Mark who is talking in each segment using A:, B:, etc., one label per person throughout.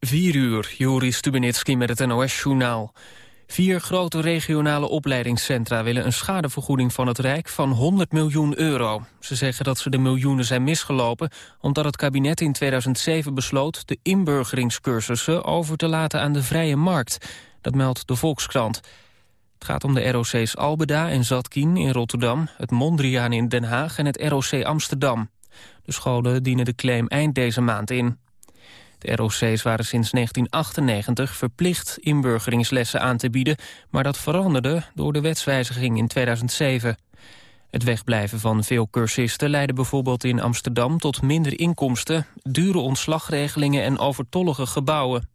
A: 4 uur, Joris Stubenitski met het NOS-journaal. Vier grote regionale opleidingscentra willen een schadevergoeding van het Rijk van 100 miljoen euro. Ze zeggen dat ze de miljoenen zijn misgelopen omdat het kabinet in 2007 besloot de inburgeringscursussen over te laten aan de vrije markt. Dat meldt de Volkskrant. Het gaat om de ROC's Albeda en Zatkien in Rotterdam, het Mondriaan in Den Haag en het ROC Amsterdam. De scholen dienen de claim eind deze maand in. De ROC's waren sinds 1998 verplicht inburgeringslessen aan te bieden... maar dat veranderde door de wetswijziging in 2007. Het wegblijven van veel cursisten leidde bijvoorbeeld in Amsterdam... tot minder inkomsten, dure ontslagregelingen en overtollige gebouwen.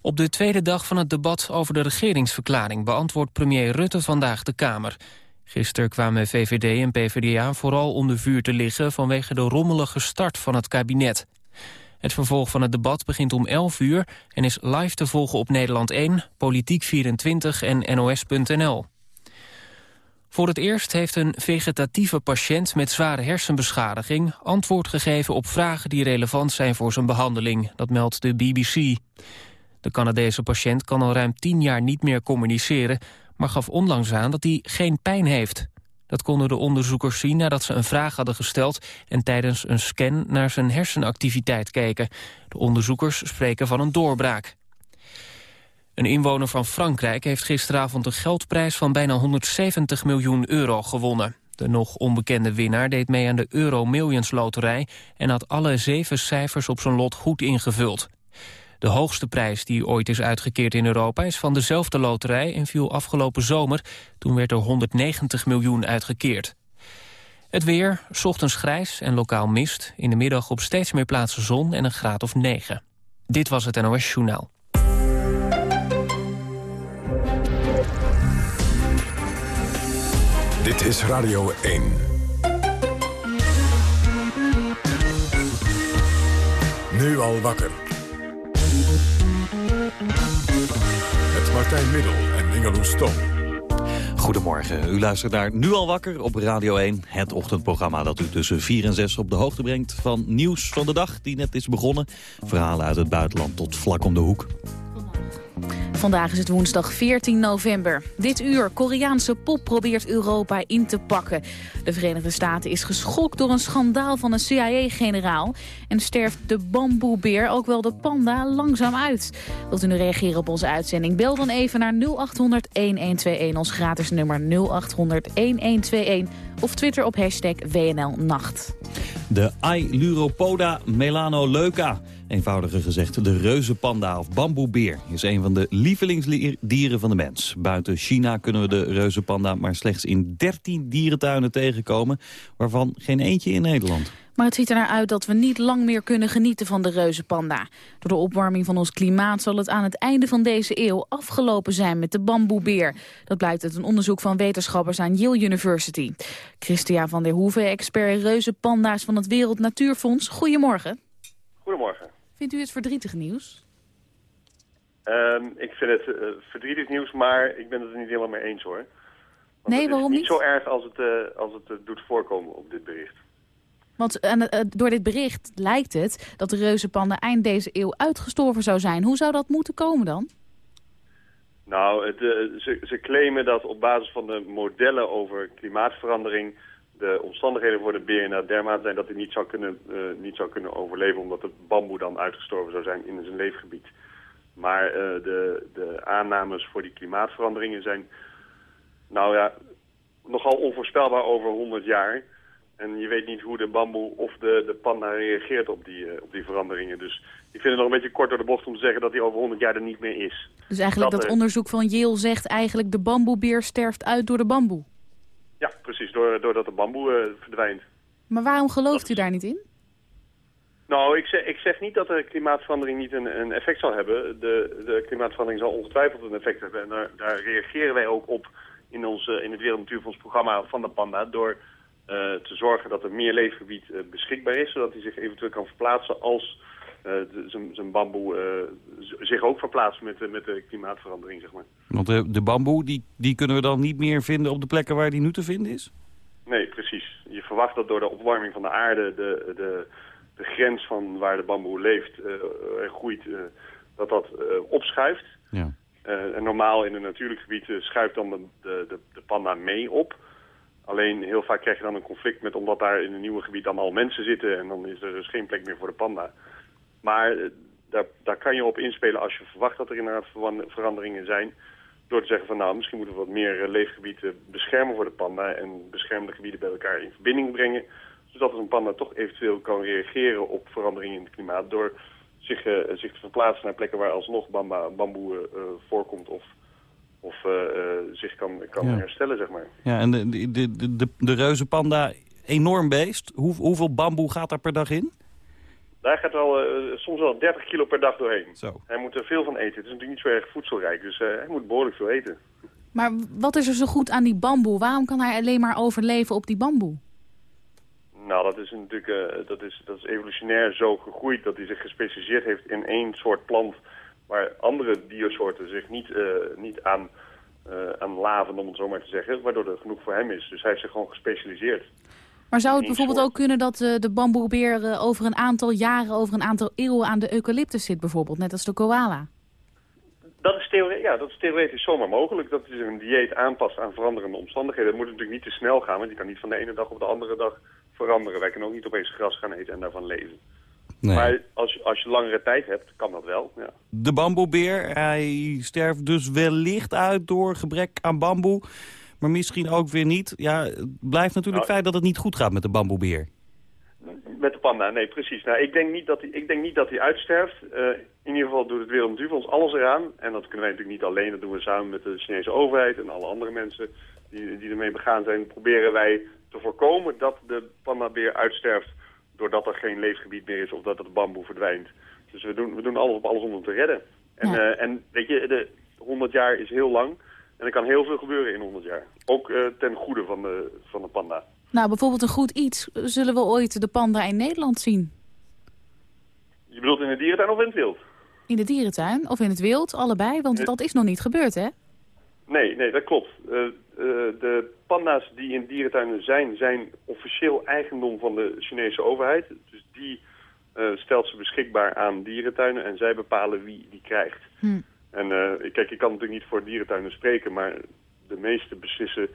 A: Op de tweede dag van het debat over de regeringsverklaring... beantwoordt premier Rutte vandaag de Kamer. Gisteren kwamen VVD en PvdA vooral onder vuur te liggen... vanwege de rommelige start van het kabinet. Het vervolg van het debat begint om 11 uur en is live te volgen op Nederland 1, Politiek24 en NOS.nl. Voor het eerst heeft een vegetatieve patiënt met zware hersenbeschadiging antwoord gegeven op vragen die relevant zijn voor zijn behandeling. Dat meldt de BBC. De Canadese patiënt kan al ruim 10 jaar niet meer communiceren, maar gaf onlangs aan dat hij geen pijn heeft. Dat konden de onderzoekers zien nadat ze een vraag hadden gesteld... en tijdens een scan naar zijn hersenactiviteit keken. De onderzoekers spreken van een doorbraak. Een inwoner van Frankrijk heeft gisteravond een geldprijs van bijna 170 miljoen euro gewonnen. De nog onbekende winnaar deed mee aan de Euro Millions loterij... en had alle zeven cijfers op zijn lot goed ingevuld. De hoogste prijs die ooit is uitgekeerd in Europa is van dezelfde loterij en viel afgelopen zomer. Toen werd er 190 miljoen uitgekeerd. Het weer, ochtends grijs en lokaal mist. In de middag op steeds meer plaatsen zon en een graad of 9. Dit was het NOS Journaal.
B: Dit is Radio 1. Nu al wakker. Met Martijn Middel en Ingeloes Stom.
C: Goedemorgen, u luistert naar Nu al wakker op Radio 1. Het ochtendprogramma dat u tussen 4 en 6 op de hoogte brengt... van nieuws van de dag die net is begonnen. Verhalen uit het buitenland tot vlak om de hoek.
D: Vandaag is het woensdag 14 november. Dit uur, Koreaanse pop probeert Europa in te pakken. De Verenigde Staten is geschokt door een schandaal van een CIA-generaal... en sterft de bamboebeer, ook wel de panda, langzaam uit. Wilt u nu reageren op onze uitzending? Bel dan even naar 0800-1121, ons gratis nummer 0800-1121... of twitter op hashtag WNLNacht.
C: De Ailuropoda melanoleuca Eenvoudiger gezegd, de reuzenpanda of bamboebeer is een van de lievelingsdieren van de mens. Buiten China kunnen we de reuzenpanda maar slechts in 13 dierentuinen tegenkomen, waarvan geen eentje in Nederland.
D: Maar het ziet er naar uit dat we niet lang meer kunnen genieten van de reuzenpanda. Door de opwarming van ons klimaat zal het aan het einde van deze eeuw afgelopen zijn met de bamboebeer. Dat blijkt uit een onderzoek van wetenschappers aan Yale University. Christian van der Hoeven, expert reuzenpanda's van het Wereld Natuurfonds. Goedemorgen.
E: Goedemorgen.
D: Vindt u het verdrietig nieuws?
E: Um, ik vind het uh, verdrietig nieuws, maar ik ben het er niet helemaal mee eens hoor. Want
D: nee, waarom
E: niet?
D: niet?
E: zo erg als het, uh, als het uh, doet voorkomen op dit bericht.
D: Want door dit bericht lijkt het dat de reuzenpanda eind deze eeuw uitgestorven zou zijn. Hoe zou dat moeten komen dan?
E: Nou, het, ze, ze claimen dat op basis van de modellen over klimaatverandering de omstandigheden voor de beer inderdaad dermate zijn dat hij niet zou, kunnen, uh, niet zou kunnen overleven... omdat het bamboe dan uitgestorven zou zijn in zijn leefgebied. Maar uh, de, de aannames voor die klimaatveranderingen zijn nou ja, nogal onvoorspelbaar over 100 jaar. En je weet niet hoe de bamboe of de, de panda reageert op die, uh, op die veranderingen. Dus ik vind het nog een beetje kort door de bocht om te zeggen dat hij over 100 jaar er niet meer is.
D: Dus eigenlijk dat, dat onderzoek van Yale zegt eigenlijk de bamboebeer sterft uit door de bamboe?
E: Ja, precies, doordat de bamboe uh, verdwijnt.
D: Maar waarom gelooft u daar niet in?
E: Nou, ik zeg, ik zeg niet dat de klimaatverandering niet een, een effect zal hebben. De, de, klimaatverandering zal ongetwijfeld een effect hebben. En daar, daar reageren wij ook op in, ons, in het Wereld Natuurfonds programma van de panda... door uh, te zorgen dat er meer leefgebied uh, beschikbaar is... zodat hij zich eventueel kan verplaatsen als zijn bamboe zich ook verplaatst met, met de klimaatverandering, zeg maar.
C: Want de, de bamboe, die, die kunnen we dan niet meer vinden op de plekken waar die nu te vinden is?
E: Nee, precies. Je verwacht dat door de opwarming van de aarde de, de, de grens van waar de bamboe leeft en groeit, dat dat opschuift. Ja. en normaal in een natuurlijk gebied schuift dan de, de, de panda mee op. Alleen heel vaak krijg je dan een conflict met omdat daar in een nieuwe gebied dan al mensen zitten en dan is er dus geen plek meer voor de panda. Maar daar, daar kan je op inspelen als je verwacht dat er inderdaad veranderingen zijn. Door te zeggen van nou, misschien moeten we wat meer eh, leefgebieden beschermen voor de panda en beschermde gebieden bij elkaar in verbinding brengen. Zodat een panda toch eventueel kan reageren op veranderingen in het klimaat door zich, uh, zich te verplaatsen naar plekken waar alsnog bamba, bamboe uh, voorkomt of, of zich kan, kan herstellen, zeg maar.
C: Ja, en de, de, de, de, de reuze panda, enorm beest. Hoe, hoeveel bamboe gaat daar per dag in?
E: Daar gaat wel, uh, soms wel 30 kilo per dag doorheen. Zo. Hij moet er veel van eten. Het is natuurlijk niet zo erg voedselrijk, dus uh, hij moet behoorlijk veel eten.
D: Maar wat is er zo goed aan die bamboe? Waarom kan hij alleen maar overleven op die bamboe?
E: Nou, dat is natuurlijk uh, dat is, dat is evolutionair zo gegroeid dat hij zich gespecialiseerd heeft in één soort plant waar andere diersoorten zich niet, niet aan, aan laven, om het zo maar te zeggen, waardoor er genoeg voor hem is. Dus hij heeft zich gewoon gespecialiseerd.
D: Maar zou het bijvoorbeeld ook kunnen dat uh, de bamboebeer uh, over een aantal jaren, over een aantal eeuwen aan de eucalyptus zit bijvoorbeeld, net als de koala?
E: Dat is, ja, dat is theoretisch zomaar mogelijk. Dat is een dieet aanpast aan veranderende omstandigheden. Dat moet natuurlijk niet te snel gaan, want je kan niet van de ene dag op de andere dag veranderen. Wij kunnen ook niet opeens gras gaan eten en daarvan leven. Nee. Maar als, als je langere tijd hebt, kan dat wel. Ja.
C: De bamboebeer, hij sterft dus wellicht uit door gebrek aan bamboe maar misschien ook weer niet. Ja, het blijft natuurlijk nou, feit dat het niet goed gaat met de bamboebeer.
E: Met de panda, nee, precies. Nou, ik, denk niet dat hij, ik denk niet dat hij uitsterft. Uh, in ieder geval doet het Wereld Natuurfonds alles eraan. En dat kunnen wij natuurlijk niet alleen. Dat doen we samen met de Chinese overheid en alle andere mensen die, die ermee begaan zijn. Proberen wij te voorkomen dat de pandabeer uitsterft doordat er geen leefgebied meer is of dat het bamboe verdwijnt. Dus we doen, we doen alles op alles om hem te redden. En, uh, en weet je, de 100 jaar is heel lang. En er kan heel veel gebeuren in 100 jaar. Ook uh, ten goede van de, van de panda.
D: Nou, bijvoorbeeld een goed iets. Zullen we ooit de panda in Nederland zien?
E: Je bedoelt in de dierentuin of in het wild?
D: In de dierentuin of in het wild, allebei. Want dat is nog niet gebeurd, hè?
E: Nee, nee, dat klopt. Uh, uh, de panda's die in dierentuinen zijn, zijn officieel eigendom van de Chinese overheid. Dus die uh, stelt ze beschikbaar aan dierentuinen en zij bepalen wie die krijgt. Hm. En uh, kijk, ik kan natuurlijk niet voor dierentuinen spreken, maar de meesten beslissen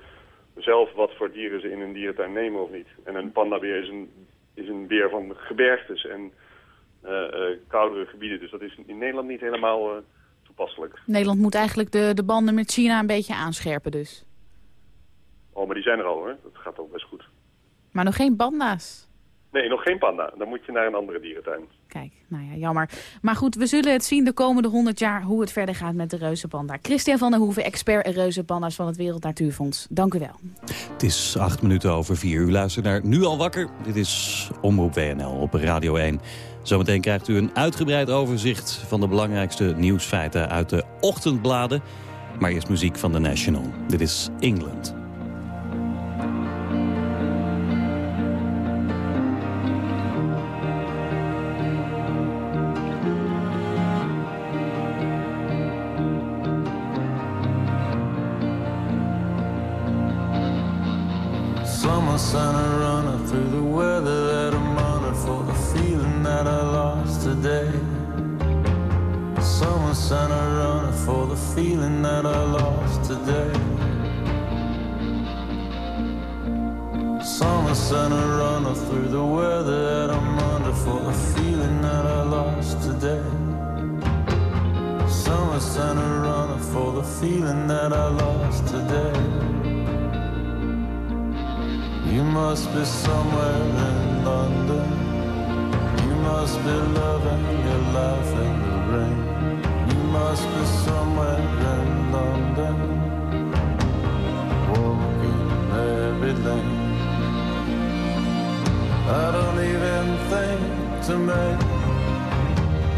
E: zelf wat voor dieren ze in een dierentuin nemen of niet. En een pandabeer is een, is een beer van gebergtes en uh, uh, koudere gebieden. Dus dat is in Nederland niet helemaal toepasselijk.
D: Nederland moet eigenlijk de, de banden met China een beetje aanscherpen dus.
E: Oh, maar die zijn er al hoor. Dat gaat ook best goed.
D: Maar nog geen panda's?
E: Nee, nog geen panda. Dan moet je naar een andere dierentuin.
D: Kijk, nou ja, jammer. Maar goed, we zullen het zien de komende 100 jaar hoe het verder gaat met de reuzenpanda. Christian van der Hoeven, expert in reuzenpanda's van het Wereld Natuurfonds. Dank u wel.
C: Het is acht minuten over vier. U luistert naar Nu al wakker. Dit is Omroep WNL op Radio 1. Zometeen krijgt u een uitgebreid overzicht van de belangrijkste nieuwsfeiten uit de ochtendbladen. Maar eerst muziek van The National. Dit is England.
F: to make.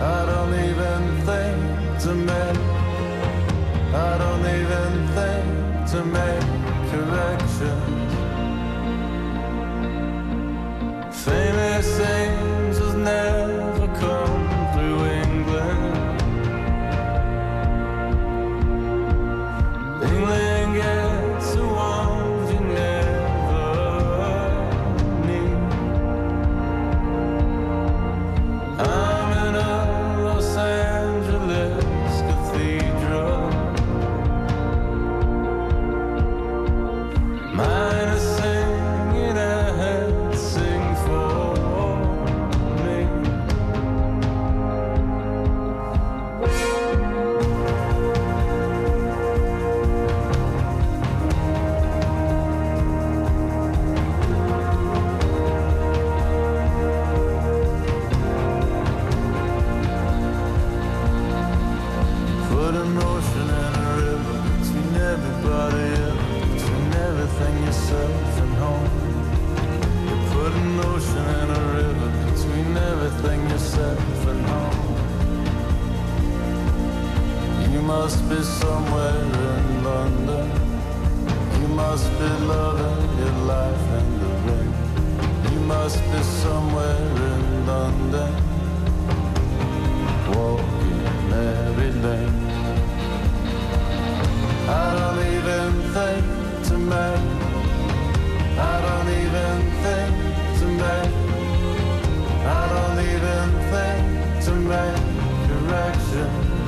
F: I don't even think to make. I don't even think to make corrections. Think reflection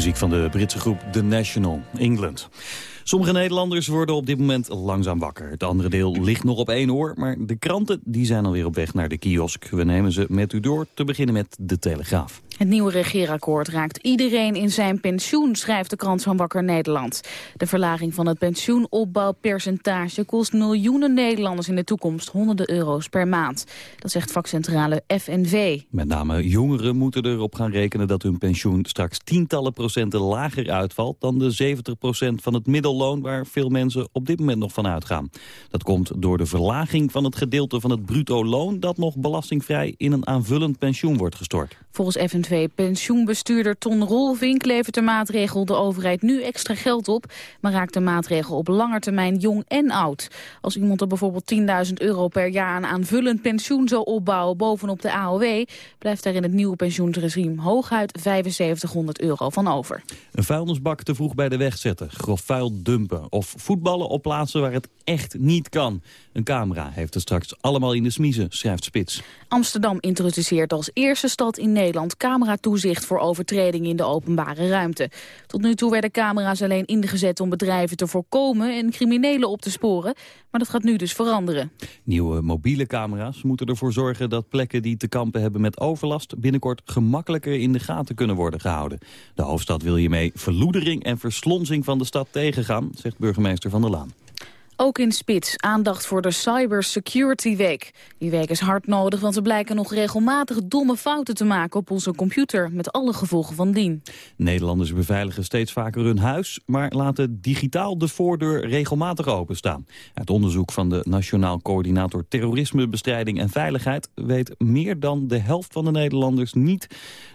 C: Muziek van de Britse groep The National, England. Sommige Nederlanders worden op dit moment langzaam wakker. Het andere deel ligt nog op één oor, maar de kranten die zijn alweer op weg naar de kiosk. We nemen ze met u door, te beginnen met De Telegraaf.
D: Het nieuwe regeerakkoord raakt iedereen in zijn pensioen, schrijft de krant van Wakker Nederland. De verlaging van het pensioenopbouwpercentage kost miljoenen Nederlanders in de toekomst honderden euro's per maand. Dat zegt vakcentrale FNV.
C: Met name jongeren moeten erop gaan rekenen dat hun pensioen straks tientallen procenten lager uitvalt dan de 70 procent van het middelloon waar veel mensen op dit moment nog van uitgaan. Dat komt door de verlaging van het gedeelte van het bruto loon dat nog belastingvrij in een aanvullend pensioen wordt gestort.
D: Volgens FNV-pensioenbestuurder Ton Rolvink levert de maatregel de overheid nu extra geld op, maar raakt de maatregel op lange termijn jong en oud. Als iemand er bijvoorbeeld 10.000 euro per jaar aan aanvullend pensioen zou opbouwen bovenop de AOW, blijft er in het nieuwe pensioenregime hooguit 7500 euro van over.
C: Een vuilnisbak te vroeg bij de weg zetten, grof vuil dumpen of voetballen op plaatsen waar het echt niet kan. Een camera heeft het straks allemaal in de smiezen, schrijft Spits.
D: Amsterdam introduceert als eerste stad in Nederland cameratoezicht voor overtredingen in de openbare ruimte. Tot nu toe werden camera's alleen ingezet om bedrijven te voorkomen en criminelen op te sporen, maar dat gaat nu dus veranderen.
C: Nieuwe mobiele camera's moeten ervoor zorgen dat plekken die te kampen hebben met overlast binnenkort gemakkelijker in de gaten kunnen worden gehouden. De hoofdstad wil hiermee verloedering en verslonsing van de stad tegengaan, zegt burgemeester Van der Laan.
D: Ook in Spits aandacht voor de Cybersecurity Week. Die week is hard nodig, want we blijken nog regelmatig domme fouten te maken op onze computer, met alle gevolgen van dien.
C: Nederlanders beveiligen steeds vaker hun huis, maar laten digitaal de voordeur regelmatig openstaan. Uit onderzoek van de Nationaal Coördinator Terrorismebestrijding en Veiligheid weet meer dan de helft van de Nederlanders niet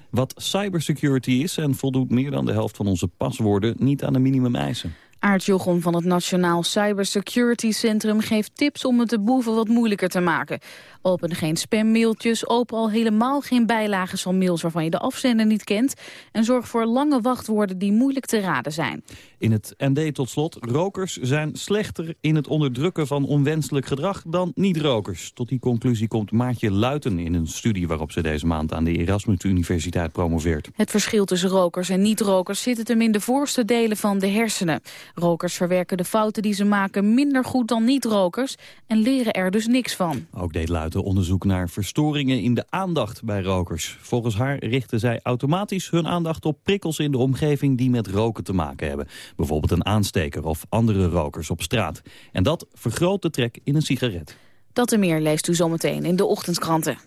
C: wat cybersecurity is en voldoet meer dan de helft van onze paswoorden niet aan de minimumeisen.
D: Aart Jochem van het Nationaal Cybersecurity Centrum geeft tips om het de boeven wat moeilijker te maken. Open geen spammailtjes, open al helemaal geen bijlagen van mails waarvan je de afzender niet kent. En zorg voor lange wachtwoorden die moeilijk te raden zijn.
C: In het ND tot slot, rokers zijn slechter in het onderdrukken van onwenselijk gedrag dan niet-rokers. Tot die conclusie komt Maartje Luiten in een studie waarop ze deze maand aan de Erasmus Universiteit promoveert.
D: Het verschil tussen rokers en niet-rokers zit het hem in de voorste delen van de hersenen. Rokers verwerken de fouten die ze maken minder goed dan niet-rokers en leren er dus niks van.
C: Ook deed Luiten onderzoek naar verstoringen in de aandacht bij rokers. Volgens haar richten zij automatisch hun aandacht op prikkels in de omgeving die met roken te maken hebben. Bijvoorbeeld een aansteker of andere rokers op straat. En dat vergroot de trek in een sigaret.
D: Dat en meer leest u zometeen in de ochtendkranten.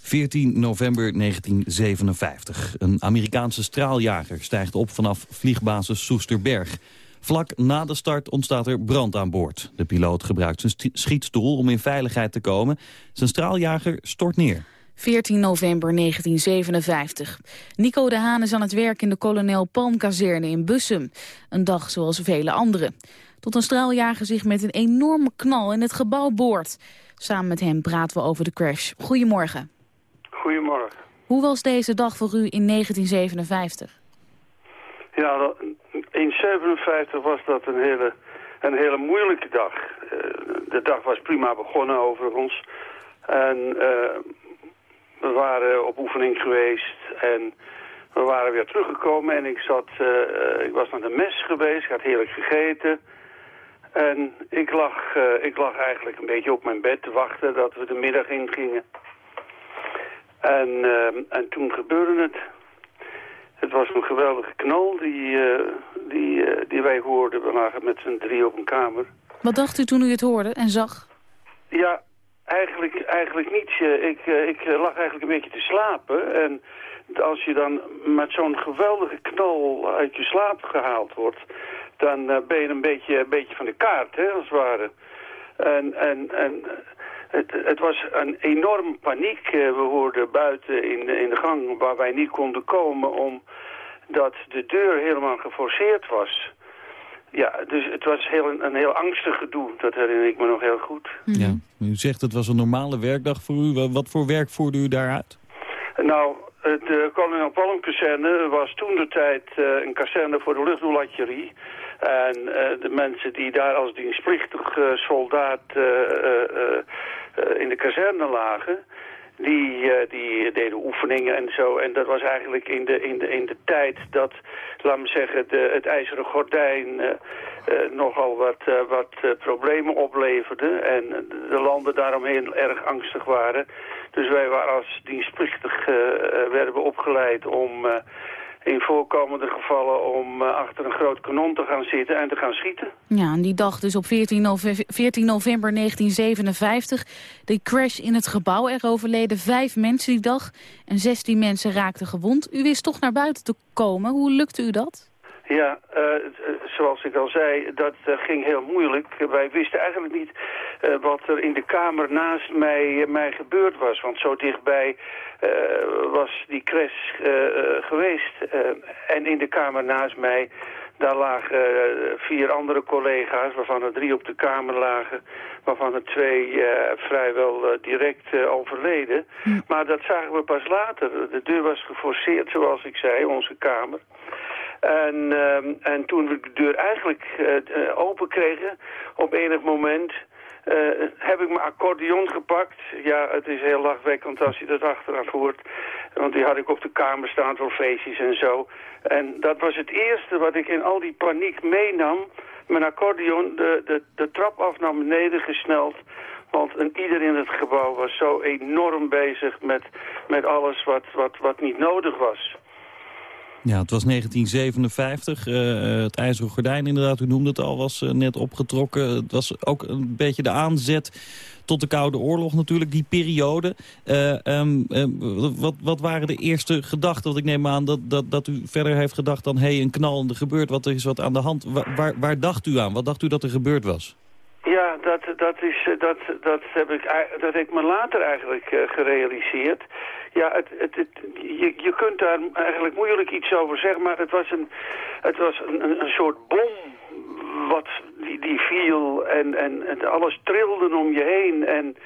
C: 14 november 1957. Een Amerikaanse straaljager stijgt op vanaf vliegbasis Soesterberg. Vlak na de start ontstaat er brand aan boord. De piloot gebruikt zijn schietstoel om in veiligheid te komen. Zijn straaljager stort neer.
D: 14 november 1957. Nico de Haan is aan het werk in de kolonel Palmkazerne in Bussum. Een dag zoals vele anderen. Tot een straaljager zich met een enorme knal in het gebouw boort. Samen met hem praten we over de crash. Goedemorgen.
G: Goedemorgen.
D: Hoe was deze dag voor u in 1957?
G: Ja, in 57 was dat een hele, een hele moeilijke dag. Eh, de dag was prima begonnen overigens. En eh, we waren op oefening geweest en we waren weer teruggekomen. En ik, zat, eh, ik was naar de mes geweest, ik had heerlijk gegeten. En ik lag, eh, ik lag eigenlijk een beetje op mijn bed te wachten dat we de middag ingingen. En, eh, en toen gebeurde het. Het was een geweldige knal die, die, die wij hoorden. We lagen met z'n drie op een kamer.
D: Wat dacht u toen u het hoorde en zag?
G: Ja, eigenlijk, eigenlijk niets. Eh, Ik, eh, ik eh, lag eigenlijk een beetje te slapen. En als je dan met zo'n geweldige knal uit je slaap gehaald wordt... dan ben je een beetje, een beetje van de kaart, hè, als het ware. En, en, en het, het was een enorme paniek. We hoorden buiten in, in de gang waar wij niet konden komen... omdat de deur helemaal geforceerd was... Ja, dus het was heel, een, heel angstig gedoe. Dat herinner ik me nog heel goed.
C: Ja. U zegt het was een normale werkdag voor u. Wa- Wat voor werk voerde u daaruit?
G: Nou, de kolonel Palm-kazerne was toen de tijd eh, een kazerne voor de luchtdoelartillerie. En eh, de mensen die daar als dienstplichtig eh, soldaat eh, eh, eh, eh, in de kazerne lagen... Die, eh, die deden oefeningen en zo. En dat was eigenlijk in de, in de, in de tijd dat, laat me zeggen, de, het ijzeren gordijn eh, eh, nogal wat, wat problemen opleverde. En de landen daaromheen erg angstig waren. Dus wij waren als dienstplichtig, werden we opgeleid om in voorkomende gevallen om eh, achter een groot kanon te gaan zitten en te gaan schieten.
D: Ja, en die dag dus op 14, nove 14 november 1957. De crash in het gebouw. Er overleden vijf mensen die dag. En 16 mensen raakten gewond. U wist toch naar buiten te komen. Hoe lukte u dat?
G: Ja, eh, zoals ik al zei, dat eh, ging heel moeilijk. Wij wisten eigenlijk niet eh, wat er in de kamer naast mij, mij gebeurd was. Want zo dichtbij eh, was die crash eh, eh, geweest. Eh, en in de kamer naast mij, daar lagen eh, vier andere collega's... waarvan er drie op de kamer lagen... waarvan er twee eh, vrijwel eh, direct eh, overleden. Maar dat zagen we pas later. De deur was geforceerd, zoals ik zei, onze kamer. En, ehm, en toen we de deur eigenlijk eh, eh, open kregen, op enig moment... eh, heb ik mijn accordeon gepakt. Ja, het is heel lachwekkend als je dat achteraf hoort. Want die had ik op de kamer staan voor feestjes en zo. En dat was het eerste wat ik in al die paniek meenam. Mijn accordeon de, de, de trap af naar beneden gesneld. Want ieder in het gebouw was zo enorm bezig met, met alles wat, wat, wat niet nodig was.
C: Ja, het was 1957. eh, het ijzeren gordijn, inderdaad, u noemde het al, was eh, net opgetrokken. Het was ook een beetje de aanzet tot de Koude Oorlog natuurlijk, die periode. Eh, ehm, eh, wat, wat waren de eerste gedachten? Want ik neem aan dat, dat, dat u verder heeft gedacht dan... hé, hey, een knal gebeurt wat, er is wat aan de hand. Waar, waar, dacht u aan? Wat dacht u dat er gebeurd was?
G: Ja, dat, dat, is, eh, dat, dat, heb ik, dat heb ik me later eigenlijk eh, gerealiseerd. Ja, het, het, het, je, je kunt daar eigenlijk moeilijk iets over zeggen, maar het was een, het was een, een, soort bom die, die viel en, en, en alles trilde om je heen. En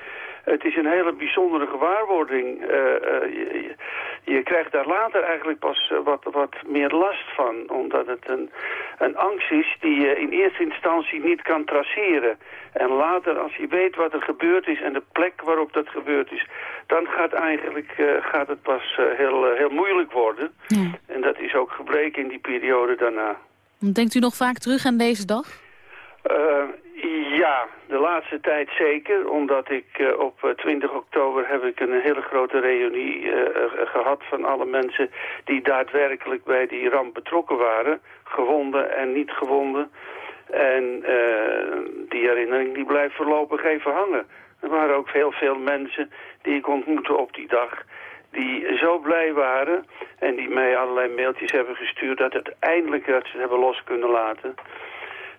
G: het is een hele bijzondere gewaarwording. Eh, eh, je, je- krijgt daar later eigenlijk pas eh, wat, wat meer last van. Omdat het een, een angst is die je in eerste instantie niet kan traceren. En later, als je weet wat er gebeurd is en de plek waarop dat gebeurd is... dan gaat, eigenlijk, gaat het pas heel, heel moeilijk worden.
D: Ja.
G: En dat is ook gebleken in die periode daarna.
D: Denkt u nog vaak terug aan deze dag?
G: Eh, ja, de laatste tijd zeker. Omdat ik eh, op eh, 20 oktober heb ik een hele grote reunie eh, eh, gehad van alle mensen die daadwerkelijk bij die ramp betrokken waren. Gewonden en niet gewonden. En eh, die herinnering die blijft voorlopig even hangen. Er waren ook heel veel mensen die ik ontmoette op die dag die zo blij waren en die mij allerlei mailtjes hebben gestuurd dat het eindelijk dat ze het hebben los kunnen laten.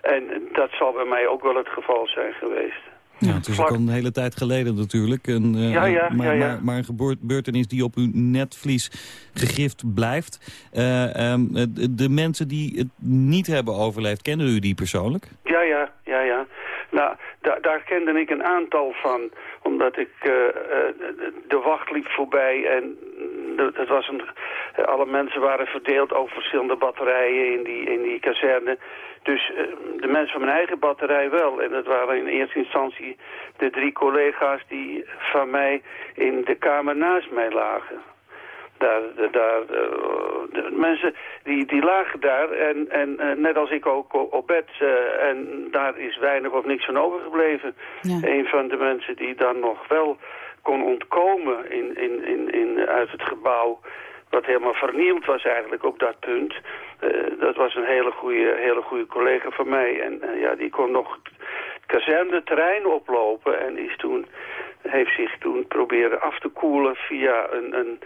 G: En dat zal bij mij ook wel het geval zijn geweest.
C: Ja, het is ook al een hele tijd geleden natuurlijk. Een, eh,
G: Ja, ja,
C: maar,
G: ja.
C: Maar, maar een gebeurtenis die op uw netvlies gegrift blijft. Eh, ehm, de, de mensen die het niet hebben overleefd, kennen u die persoonlijk?
G: Ja, ja. Kende ik een aantal van, omdat ik eh, de wacht liep voorbij en het was een, alle mensen waren verdeeld over verschillende batterijen in die, in die kazerne. Dus eh, de mensen van mijn eigen batterij wel. En dat waren in eerste instantie de drie collega's die van mij in de kamer naast mij lagen. Daar, daar, eh, de mensen die, die lagen daar en, en eh, net als ik ook op bed. eh, en daar is weinig of niks van overgebleven.
D: Ja.
G: Een van de mensen die dan nog wel kon ontkomen in, in, in, in, uit het gebouw... wat helemaal vernield was eigenlijk op dat punt. dat was een hele goede, hele goede collega van mij. En ja, die kon nog het kazerneterrein oplopen en is toen, heeft zich toen proberen af te koelen via een, een,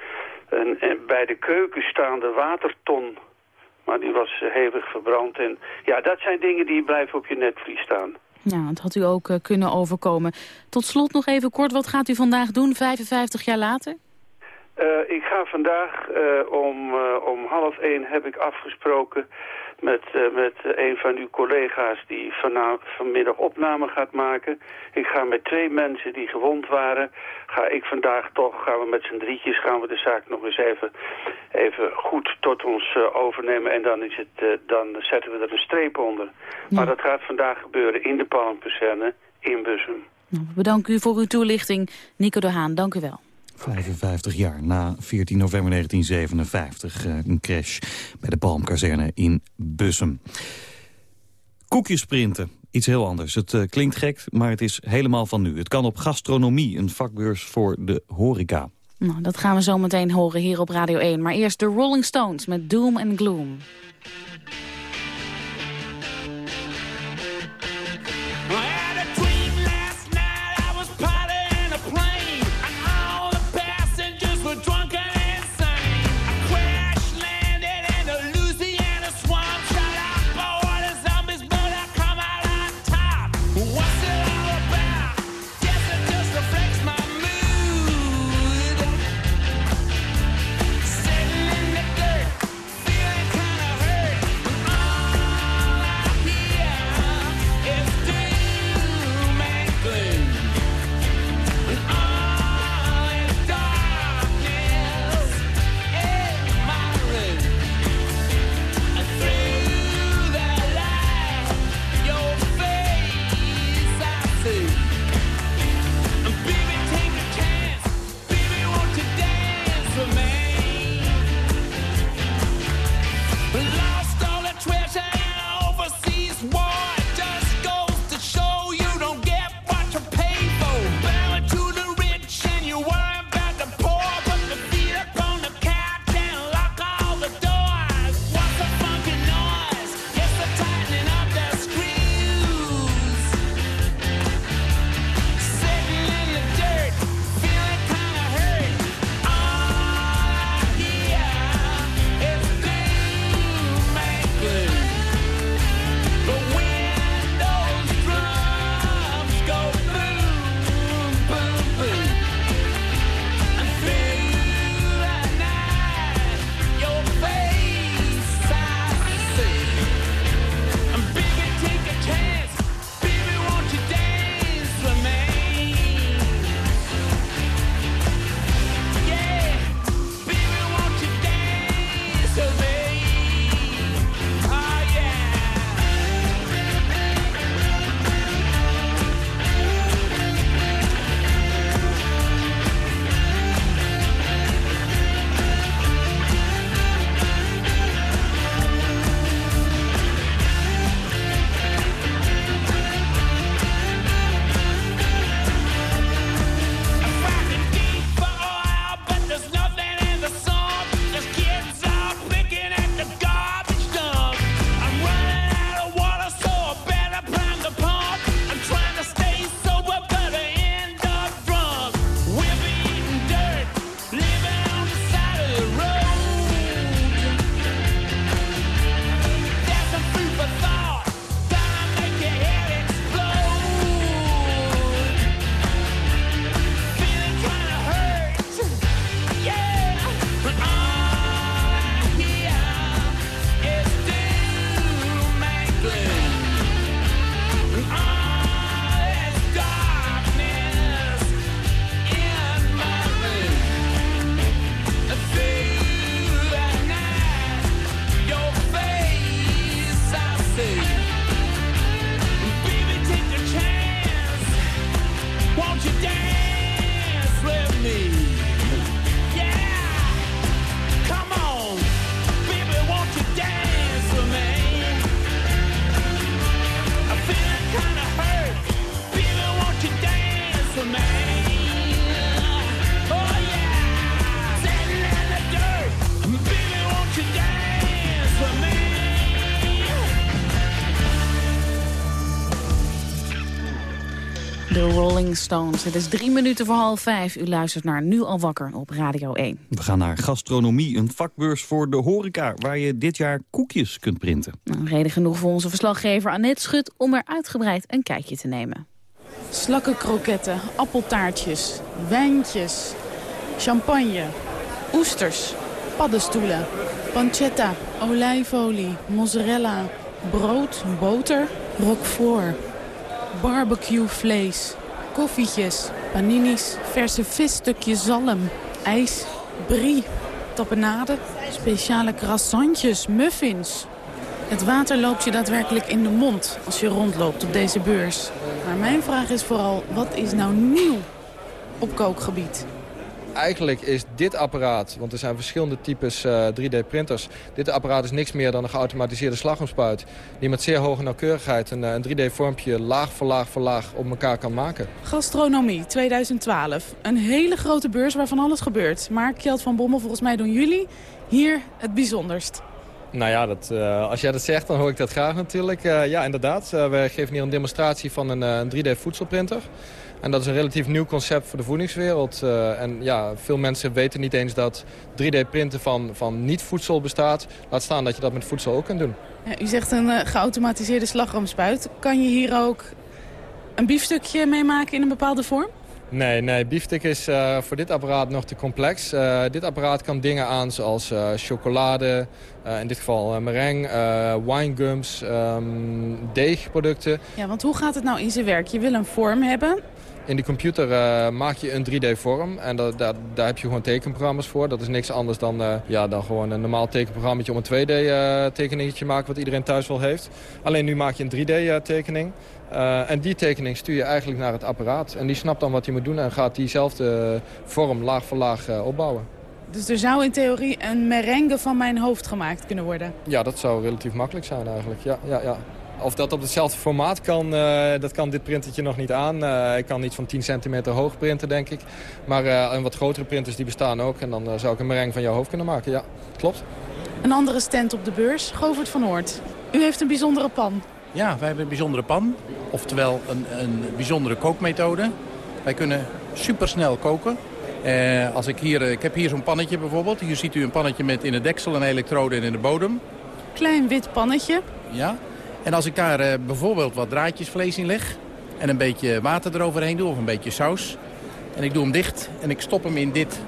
G: een, een bij de keuken staande waterton. Maar die was hevig verbrand. En ja, dat zijn dingen die blijven op je netvlies staan.
D: Ja, dat had u ook eh, kunnen overkomen. Tot slot nog even kort, wat gaat u vandaag doen, 55 jaar later?
G: Eh, ik ga vandaag eh, om, om half één heb ik afgesproken met, eh, met een van uw collega's die vanmiddag opname gaat maken. Ik ga met twee mensen die gewond waren, ga ik vandaag toch, gaan we met z'n drietjes, gaan we de zaak nog eens even, even goed tot ons eh, overnemen. En dan, is het, eh, dan zetten we er een streep onder. Maar dat gaat vandaag gebeuren in de Palmkazerne in Bussum.
D: Nou, we bedanken u voor uw toelichting. Nico de Haan, dank u wel.
C: 55 jaar na 14 november 1957. eh, een crash bij de Palmkazerne in Bussum. Koekjes printen. Iets heel anders. Het eh, klinkt gek, maar het is helemaal van nu. Het kan op gastronomie, een vakbeurs voor de horeca.
D: Nou, dat gaan we zo meteen horen hier op Radio 1. Maar eerst de Rolling Stones met Doom and Gloom.
H: Rolling Stones. Het is drie minuten voor half vijf. U luistert naar Nu al wakker op Radio 1.
C: We gaan naar gastronomie, een vakbeurs voor de horeca... waar je dit jaar koekjes kunt printen.
H: Nou, reden genoeg voor onze verslaggever Annette Schut... om er uitgebreid een kijkje te nemen. Slakkenkroketten, appeltaartjes, wijntjes, champagne, oesters, paddenstoelen, pancetta, olijfolie, mozzarella, brood, boter, roquefort, barbecuevlees, koffietjes, paninis, verse visstukjes zalm, ijs, brie, tapenade, speciale croissantjes, muffins. Het water loopt je daadwerkelijk in de mond als je rondloopt op deze beurs. Maar mijn vraag is vooral, wat is nou nieuw op kookgebied?
I: Eigenlijk is dit apparaat, want er zijn verschillende types 3D-printers... dit apparaat is niks meer dan een geautomatiseerde slagroomspuit... die met zeer hoge nauwkeurigheid een, een 3D-vormpje laag voor laag voor laag op elkaar kan maken.
H: Gastronomie 2012. Een hele grote beurs waar van alles gebeurt. Maar Kjeld van Bommel, volgens mij doen jullie hier het bijzonderst.
I: Nou ja, dat, eh, als jij dat zegt, dan hoor ik dat graag natuurlijk. Eh, ja, inderdaad. We geven hier een demonstratie van een, een 3D-voedselprinter. En dat is een relatief nieuw concept voor de voedingswereld. Uh, en ja, veel mensen weten niet eens dat 3D-printen van, van niet-voedsel bestaat. Laat staan dat je dat met voedsel ook kunt doen.
H: Ja, u zegt een uh, geautomatiseerde slagroomspuit. Kan je hier ook een biefstukje mee maken in een bepaalde vorm?
I: Nee, nee, biefstuk is uh, voor dit apparaat nog te complex. Uh, dit apparaat kan dingen aan zoals uh, chocolade, in dit geval meringue, winegums, um, deegproducten.
H: Ja, want hoe gaat het nou in zijn werk? Je wil een vorm hebben.
I: In de computer maak je een 3D-vorm en dat, dat, daar heb je gewoon tekenprogramma's voor. Dat is niks anders dan, ja, dan gewoon een normaal tekenprogramma om een 2D-tekeningetje te maken wat iedereen thuis wel heeft. Alleen nu maak je een 3D-tekening. Uh, en die tekening stuur je eigenlijk naar het apparaat. En die snapt dan wat hij moet doen en gaat diezelfde vorm laag voor laag opbouwen.
H: Dus er zou in theorie een merengue van mijn hoofd gemaakt kunnen worden?
I: Ja, dat zou relatief makkelijk zijn eigenlijk. Ja, ja, ja. Of dat op hetzelfde formaat kan, uh, dat kan dit printertje nog niet aan. ik kan iets van 10 centimeter hoog printen, denk ik. Maar een wat grotere printers die bestaan ook. En dan zou ik een merengue van jouw hoofd kunnen maken. Ja, klopt.
H: Een andere stand op de beurs, Govert van Oort. U heeft een bijzondere pan.
J: Ja, wij hebben een bijzondere pan. Oftewel een, een bijzondere kookmethode. Wij kunnen supersnel koken. Eh, als ik, hier, ik heb hier zo'n pannetje bijvoorbeeld. Hier ziet u een pannetje met in het deksel een elektrode en in de bodem.
H: Klein wit pannetje.
J: Ja. En als ik daar eh, bijvoorbeeld wat draadjes vlees in leg... en een beetje water eroverheen doe of een beetje saus... en ik doe hem dicht en ik stop hem in dit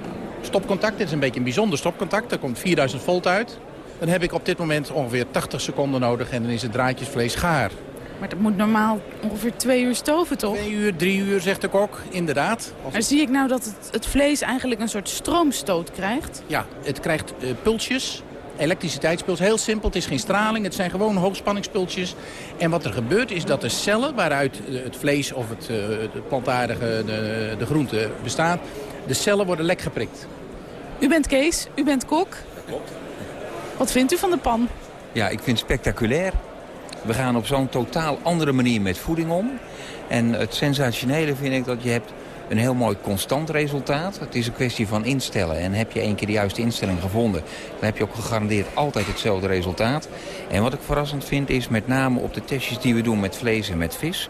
J: stopcontact. Dit is een beetje een bijzonder stopcontact. Daar komt 4000 volt uit. Dan heb ik op dit moment ongeveer 80 seconden nodig en dan is het draadjesvlees gaar.
H: Maar dat moet normaal ongeveer twee uur stoven, toch?
J: Twee uur, drie uur, zegt de kok, inderdaad.
H: Maar zie ik nou dat het, het, vlees eigenlijk een soort stroomstoot krijgt?
J: Ja, het krijgt uh, pultjes, elektriciteitspultjes. Heel simpel, het is geen straling, het zijn gewoon hoogspanningspultjes. En wat er gebeurt is dat de cellen waaruit het vlees of het, het plantaardige, de, de groente bestaat... de cellen worden lek geprikt.
H: U bent Kees, u bent kok.
J: Dat klopt.
H: Wat vindt u van de pan?
K: Ja, ik vind het spectaculair. We gaan op zo'n totaal andere manier met voeding om. En het sensationele vind ik dat je hebt een heel mooi constant resultaat. Het is een kwestie van instellen. En heb je één keer de juiste instelling gevonden... dan heb je ook gegarandeerd altijd hetzelfde resultaat. En wat ik verrassend vind is met name op de testjes die we doen met vlees en met vis...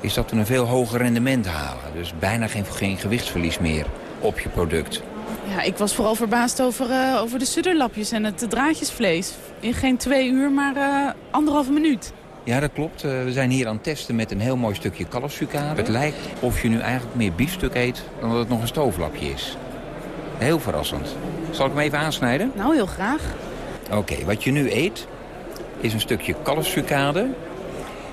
K: is dat we een veel hoger rendement halen. Dus bijna geen, geen gewichtsverlies meer op je product.
H: Ja, ik was vooral verbaasd over, uh, over de sudderlapjes en het draadjesvlees. In geen twee uur, maar uh, anderhalve minuut.
K: Ja, dat klopt. Uh, we zijn hier aan het testen met een heel mooi stukje kalfsucade. Het lijkt of je nu eigenlijk meer biefstuk eet dan dat het nog een stooflapje is. Heel verrassend. Zal ik hem even aansnijden?
H: Nou, heel graag.
K: Oké, okay, wat je nu eet is een stukje kalfsucade.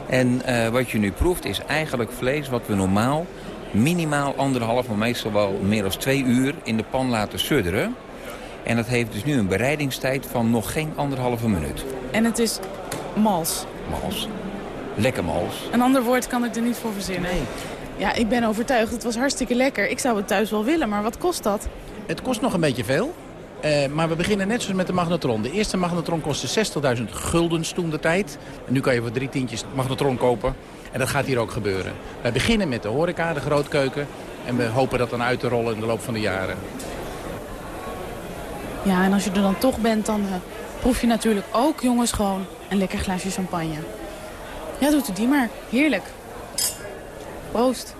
K: En wat je nu proeft is eigenlijk vlees wat we normaal minimaal anderhalf, maar meestal wel meer dan twee uur in de pan laten sudderen. En dat heeft dus nu een bereidingstijd van nog geen anderhalve minuut.
H: En het is mals?
K: Mals. Lekker mals.
H: Een ander woord kan ik er niet voor verzinnen.
K: Nee.
H: Ja, ik ben overtuigd. Het was hartstikke lekker. Ik zou het thuis wel willen, maar wat kost dat?
J: Het kost nog een beetje veel. Uh, maar we beginnen net zoals met de magnetron. De eerste magnetron kostte 60.000 guldens toen de tijd. En nu kan je voor drie tientjes magnetron kopen. En dat gaat hier ook gebeuren. Wij beginnen met de horeca, de grootkeuken. En we hopen dat dan uit te rollen in de loop van de jaren.
H: Ja, en als je er dan toch bent, dan uh, proef je natuurlijk ook, jongens, gewoon een lekker glaasje champagne. Ja, doet u die maar. Heerlijk. Proost.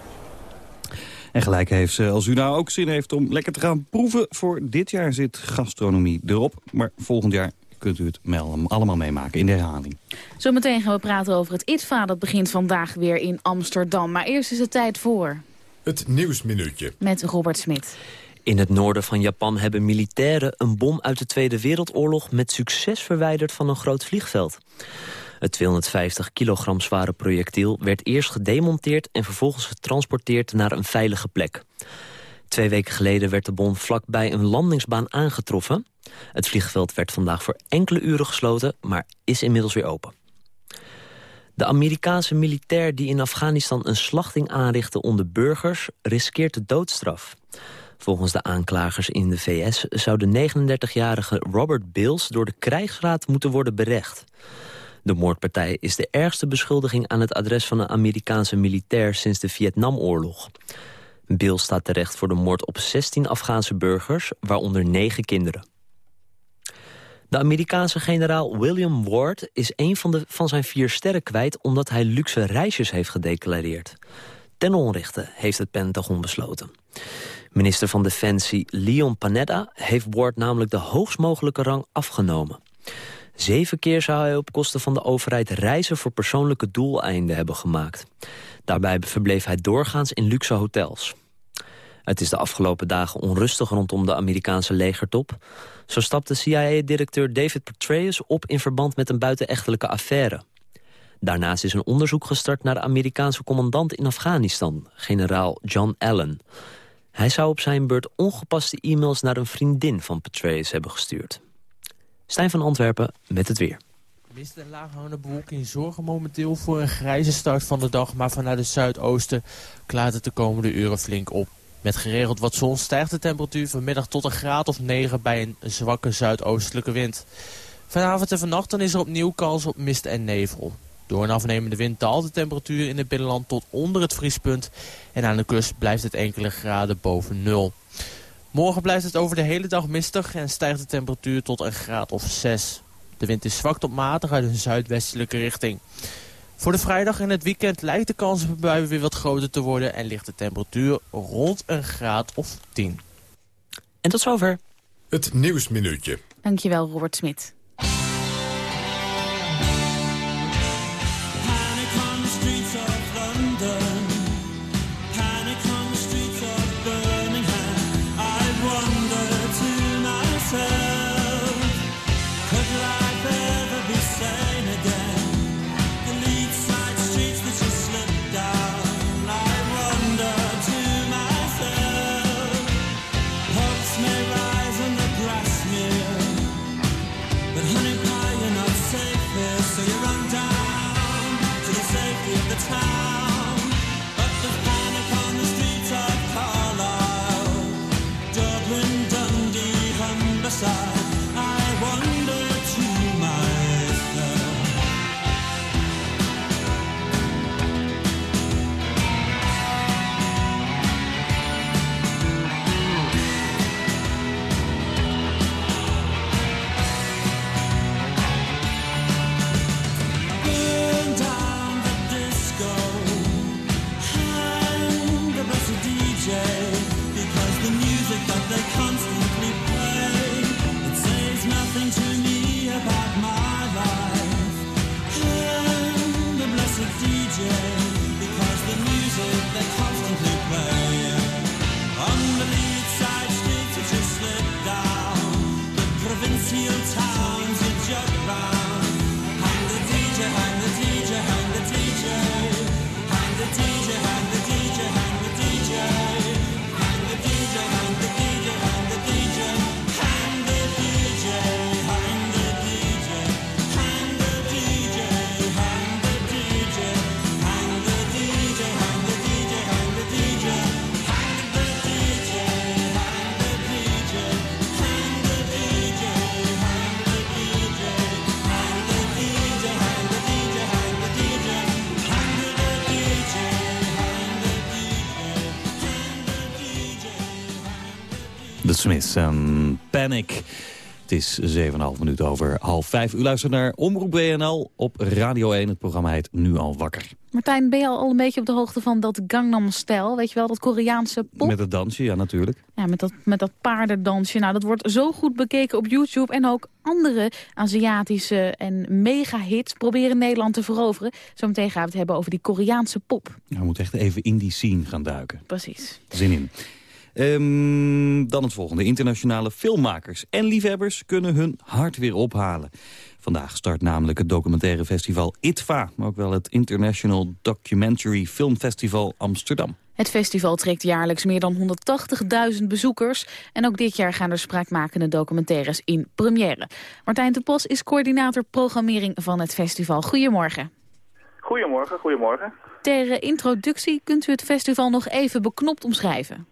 C: En gelijk heeft ze, als u nou ook zin heeft om lekker te gaan proeven... voor dit jaar zit gastronomie erop. Maar volgend jaar kunt u het allemaal meemaken in de herhaling.
L: Zometeen gaan we praten over het ITVA. Dat begint vandaag weer in Amsterdam. Maar eerst is het tijd voor...
B: Het Nieuwsminuutje.
L: Met Robert Smit.
M: In het noorden van Japan hebben militairen een bom uit de Tweede Wereldoorlog met succes verwijderd van een groot vliegveld. Het 250 kilogram zware projectiel werd eerst gedemonteerd en vervolgens getransporteerd naar een veilige plek. Twee weken geleden werd de bom vlakbij een landingsbaan aangetroffen. Het vliegveld werd vandaag voor enkele uren gesloten, maar is inmiddels weer open. De Amerikaanse militair die in Afghanistan een slachting aanrichtte onder burgers... riskeert de doodstraf. Volgens de aanklagers in de VS zou de 39-jarige Robert Bills... door de krijgsraad moeten worden berecht. De moordpartij is de ergste beschuldiging aan het adres van een Amerikaanse militair sinds de Vietnamoorlog. Bills staat terecht voor de moord op 16 Afghaanse burgers, waaronder 9 kinderen. De Amerikaanse generaal William Ward is een van, de, van zijn vier sterren kwijt... omdat hij luxe reisjes heeft gedeclareerd. Ten onrechte heeft het Pentagon besloten. Minister van Defensie Leon Panetta heeft Ward namelijk de hoogst mogelijke rang afgenomen. Zeven keer zou hij op kosten van de overheid reizen voor persoonlijke doeleinden hebben gemaakt. Daarbij verbleef hij doorgaans in luxe hotels. Het is de afgelopen dagen onrustig rondom de Amerikaanse legertop. Zo stapte CIA-directeur David Petraeus op in verband met een buitenechtelijke affaire. Daarnaast is een onderzoek gestart naar de Amerikaanse commandant in Afghanistan, generaal John Allen. Hij zou op zijn beurt ongepaste e-mails naar een vriendin van Petraeus hebben gestuurd. Stijn van Antwerpen met het weer.
A: Mist en laaghangende bewolking zorgen momenteel voor een grijze start van de dag, maar vanuit het zuidoosten klaart het de komende uren flink op. Met geregeld wat zon stijgt de temperatuur vanmiddag tot een graad of 9 bij een zwakke zuidoostelijke wind. Vanavond en vannacht is er opnieuw kans op mist en nevel. Door een afnemende wind daalt de temperatuur in het binnenland tot onder het vriespunt en aan de kust blijft het enkele graden boven nul. Morgen blijft het over de hele dag mistig en stijgt de temperatuur tot een graad of 6. De wind is zwak tot matig uit een zuidwestelijke richting. Voor de vrijdag en het weekend lijkt de kans op buien weer wat groter te worden... en ligt de temperatuur rond een graad of 10.
M: En tot zover.
B: Het Nieuwsminuutje.
L: Dankjewel, Robert Smit.
C: Smiths en Panic. Het is 7,5 minuten over half 5. U luistert naar Omroep WNL op Radio 1. Het programma heet Nu al wakker.
D: Martijn, ben je al een beetje op de hoogte van dat Gangnam Style? Weet je wel, dat Koreaanse pop?
C: Met het dansje, ja natuurlijk.
D: Ja, met dat, met dat paardendansje. Nou, dat wordt zo goed bekeken op YouTube. En ook andere Aziatische en mega-hits proberen Nederland te veroveren. Zometeen gaan we het hebben over die Koreaanse pop.
C: We moeten echt even in die scene gaan duiken.
D: Precies.
C: Zin in. Ehm, dan het volgende. Internationale filmmakers en liefhebbers kunnen hun hart weer ophalen. Vandaag start namelijk het documentaire festival ITVA... maar ook wel het International Documentary Film Festival Amsterdam.
D: Het festival trekt jaarlijks meer dan 180.000 bezoekers. En ook dit jaar gaan er spraakmakende documentaires in première. Martijn de Pos is coördinator programmering van het festival. Goedemorgen.
N: Goedemorgen, goedemorgen.
D: Ter eh, introductie kunt u het festival nog even beknopt omschrijven.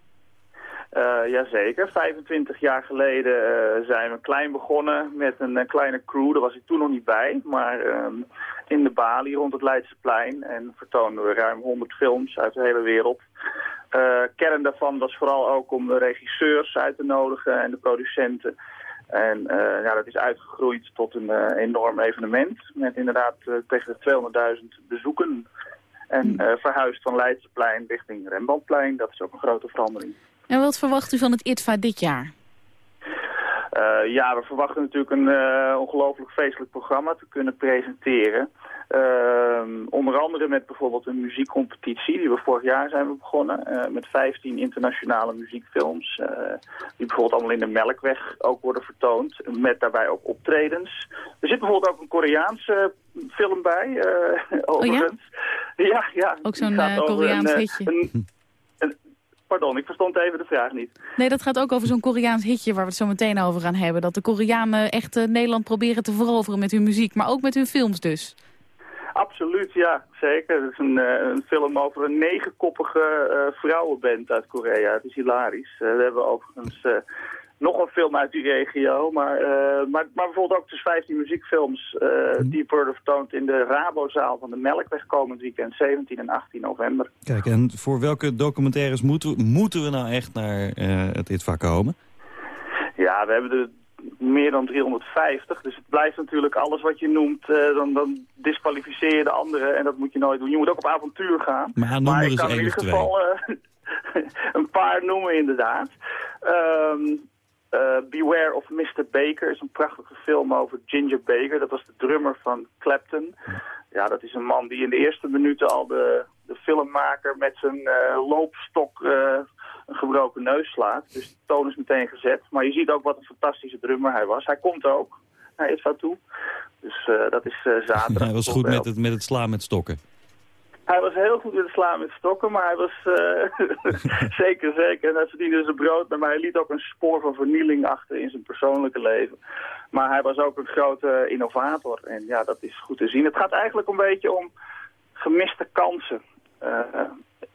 N: Uh, jazeker, 25 jaar geleden uh, zijn we klein begonnen met een, een, kleine crew. Daar was ik toen nog niet bij, maar um, in de Bali rond het Leidseplein. En vertoonden we ruim 100 films uit de hele wereld. Kern daarvan was vooral ook om de regisseurs uit te nodigen en de producenten. En ja, dat is uitgegroeid tot een enorm evenement met inderdaad tegen de 200.000 bezoeken. En verhuisd van Leidseplein richting Rembrandtplein, dat is ook een grote verandering.
D: En wat verwacht u van het ITVA dit jaar?
N: Uh, ja, we verwachten natuurlijk een uh, ongelooflijk feestelijk programma te kunnen presenteren. Uh, onder andere met bijvoorbeeld een muziekcompetitie die we vorig jaar zijn we begonnen. met 15 internationale muziekfilms. die bijvoorbeeld allemaal in de Melkweg ook worden vertoond. Met daarbij ook optredens. Er zit bijvoorbeeld ook een Koreaanse film bij, overigens.
D: Oh ja?
N: ja, ja.
D: Ook zo'n Koreaans hitje.
N: Een, Pardon, ik verstond even de vraag niet.
D: Nee, dat gaat ook over zo'n Koreaans hitje waar we het zo meteen over gaan hebben. Dat de Koreanen echt uh, Nederland proberen te veroveren met hun muziek, maar ook met hun films dus.
N: Absoluut, ja, zeker. Het is een, uh, een film over een negenkoppige uh, vrouwenband uit Korea. Het is hilarisch. we hebben overigens nog een film uit die regio. Maar, uh, maar, maar bijvoorbeeld ook dus 15 muziekfilms uh, die worden vertoond in de Rabozaal van de Melkweg komend weekend, 17 en 18 november.
C: Kijk, en voor welke documentaires moeten we, moeten we nou echt naar uh, het ITVA komen?
N: Ja, we hebben er meer dan 350. Dus het blijft natuurlijk alles wat je noemt, dan, dan disqualificeer je de anderen. En dat moet je nooit doen. Je moet ook op avontuur gaan.
C: Maar noem
N: maar ik kan in
C: één
N: ieder geval een paar noemen inderdaad. Um, Uh, Beware of Mr. Baker is een prachtige film over Ginger Baker. Dat was de drummer van Clapton. Ja, dat is een man die in de eerste minuten al de, de filmmaker met zijn uh, loopstok uh, een gebroken neus slaat. Dus de toon is meteen gezet. Maar je ziet ook wat een fantastische drummer hij was. Hij komt ook naar ITVA toe. Dus dat is zaterdag.
C: hij was goed met het, met het slaan met stokken.
N: Hij was heel goed in het slaan met stokken, maar hij was uh, zeker, zeker. En hij verdiende zijn brood, maar hij liet ook een spoor van vernieling achter in zijn persoonlijke leven. Maar hij was ook een grote innovator en ja, dat is goed te zien. Het gaat eigenlijk een beetje om gemiste kansen uh,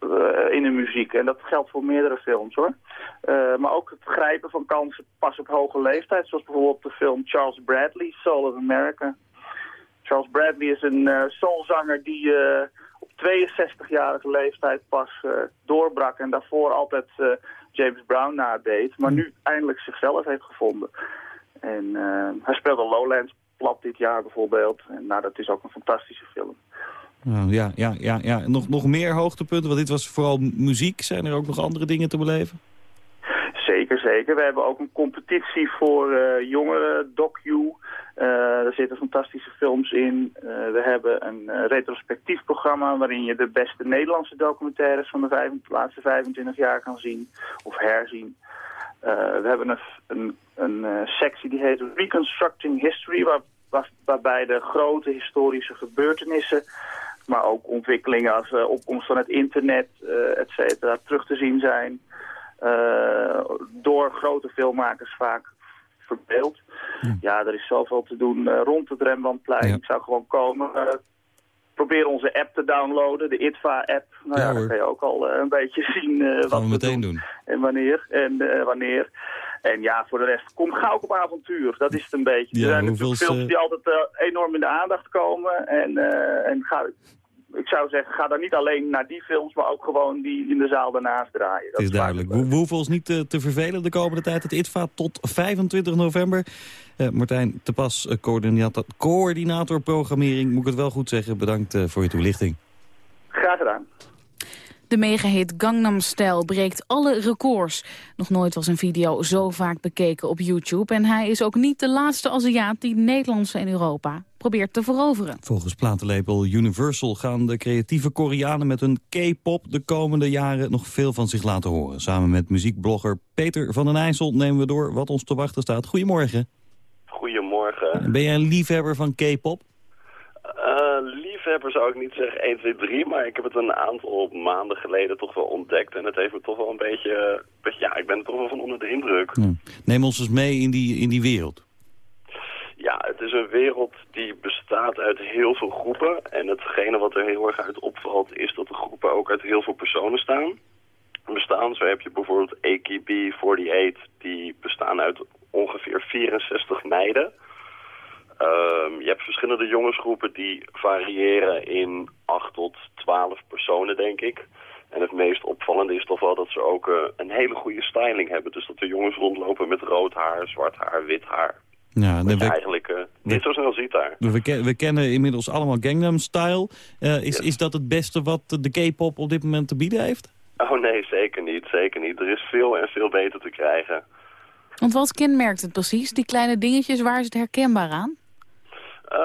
N: uh, in de muziek. En dat geldt voor meerdere films hoor. maar ook het grijpen van kansen pas op hoge leeftijd, zoals bijvoorbeeld de film Charles Bradley, Soul of America. Charles Bradley is een soulzanger die 62-jarige leeftijd pas uh, doorbrak en daarvoor altijd uh, James Brown nadeed, maar nu eindelijk zichzelf heeft gevonden. En uh, hij speelde Lowlands plat dit jaar bijvoorbeeld. En nou, dat is ook een fantastische film.
C: Nou, ja, ja, ja, ja. Nog, nog meer hoogtepunten, want dit was vooral muziek. Zijn er ook nog andere dingen te beleven?
N: Zeker, zeker. We hebben ook een competitie voor uh, jongeren, docu. Uh, er zitten fantastische films in. Uh, we hebben een uh, retrospectief programma waarin je de beste Nederlandse documentaires van de, vijf, laatste 25 jaar kan zien of herzien. we hebben een, een, een sectie die heet Reconstructing History, waar, waar, waarbij de grote historische gebeurtenissen, maar ook ontwikkelingen als opkomst van het internet, et cetera, terug te zien zijn. door grote filmmakers vaak verbeeld. Ja. ja, er is zoveel te doen uh, rond het Rembrandtplein. Ja. Ik zou gewoon komen. Uh, probeer onze app te downloaden, de ITVA-app. Nou ja, dan kan je ook al uh, een beetje zien wat
C: we, meteen
N: doen. En wanneer. En wanneer. En ja, voor de rest, kom gauw op avontuur. Dat is het een beetje. Er zijn natuurlijk films die altijd enorm in de aandacht komen. En, en ga, ik zou zeggen, ga dan niet alleen naar die films, maar ook gewoon die in de zaal daarnaast draaien.
C: Het is duidelijk. We, we hoeven ons niet te, te vervelen de komende tijd. Het ITVA tot 25 november. Eh, Martijn te Pas, eh, coördinator, coördinator programmering, moet ik het wel goed zeggen. Bedankt eh, voor je toelichting.
N: Graag gedaan.
D: De megahit Gangnam Style breekt alle records. Nog nooit was een video zo vaak bekeken op YouTube. En hij is ook niet de laatste Aziat die Nederlandse en Europa probeert te veroveren.
C: Volgens platenlabel Universal gaan de creatieve Koreanen met hun K-pop de komende jaren nog veel van zich laten horen. Samen met muziekblogger Peter van den IJssel nemen we door wat ons te wachten staat. Goedemorgen.
O: Goedemorgen.
C: Ben jij een liefhebber van K-pop?
O: Zou ik niet zeggen 1, 2, 3, maar ik heb het een aantal maanden geleden toch wel ontdekt. En het heeft me toch wel een beetje, ja, ik ben er toch wel van onder de indruk.
C: Neem ons eens mee in die, in die wereld.
O: Ja, het is een wereld die bestaat uit heel veel groepen. En hetgene wat er heel erg uit opvalt is dat de groepen ook uit heel veel personen staan. Bestaan, zo heb je bijvoorbeeld AKB48, die bestaan uit ongeveer 64 meiden. Um, je hebt verschillende jongensgroepen die variëren in 8 tot 12 personen, denk ik. En het meest opvallende is toch wel dat ze ook uh, een hele goede styling hebben. Dus dat de jongens rondlopen met rood haar, zwart haar, wit haar.
C: Ja, we,
O: eigenlijk uh, niet zo snel ziet daar.
C: we, ken- we kennen inmiddels allemaal Gangnam Style. Eh, is, is dat het beste wat de K-pop op dit moment te bieden heeft?
O: Oh nee, zeker niet, zeker niet. Er is veel en veel beter te krijgen.
D: Want wat kenmerkt het precies? Die kleine dingetjes, waar is het herkenbaar aan?
O: Uh,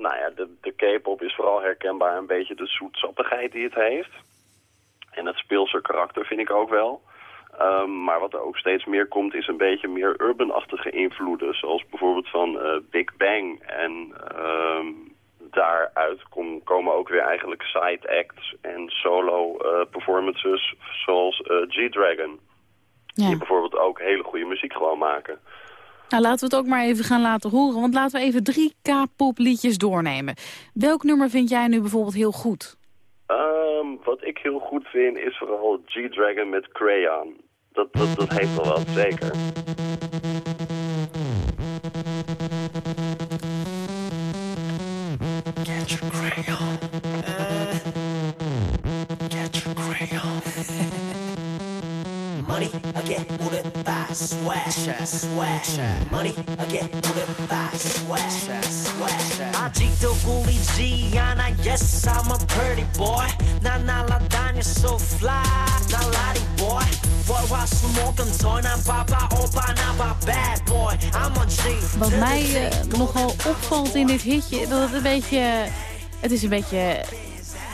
O: nou ja, de, de K-pop is vooral herkenbaar een beetje de zoetsappigheid die het heeft. En het speelse karakter vind ik ook wel. Um, maar wat er ook steeds meer komt is een beetje meer urban-achtige invloeden. Zoals bijvoorbeeld van uh, Big Bang. En um, daaruit kom, komen ook weer eigenlijk side acts en solo uh, performances zoals G-Dragon.
D: Ja.
O: Die bijvoorbeeld ook hele goede muziek gewoon maken.
D: Nou, laten we het ook maar even gaan laten horen. Want laten we even drie K-pop liedjes doornemen. Welk nummer vind jij nu bijvoorbeeld heel goed?
O: Um, wat ik heel goed vind is vooral G-Dragon met Crayon. Dat, dat, dat heeft wel wat, zeker.
F: Get your crayon. I get bullet by swag, swag. Money, I get bullet by swag, swag. 아직도 꿀리지 않아, yes, I'm a pretty boy. 난 날아다녀 so fly, 날라리 boy. 월화수목금토 난 바빠 오빠 나봐 bad boy. I'm a G.
D: Wat mij uh, nogal opvalt in dit hitje, dat het een beetje... Het is een beetje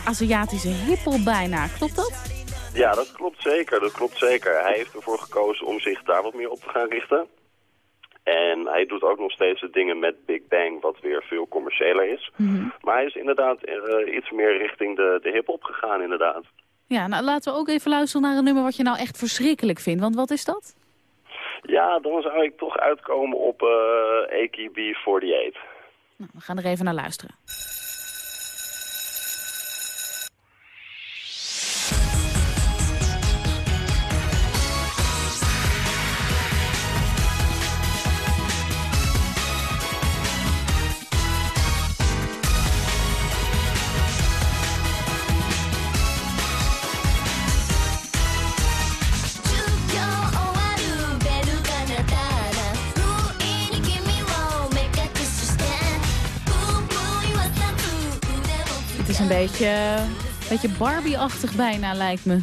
D: Aziatische hiphop bijna, klopt dat?
O: Ja, dat klopt zeker. Dat klopt zeker. Hij heeft ervoor gekozen om zich daar wat meer op te gaan richten. En hij doet ook nog steeds de dingen met Big Bang, wat weer veel commerciëler is.
D: Mm -hmm.
O: Maar hij is inderdaad uh, iets meer richting de, de hip-hop gegaan, inderdaad.
D: Ja, nou laten we ook even luisteren naar een nummer wat je nou echt verschrikkelijk vindt. Want wat is dat?
O: Ja, dan zou ik toch uitkomen op uh, AKB48.
D: Nou, we gaan er even naar luisteren. Een beetje, beetje Barbie-achtig bijna, lijkt me.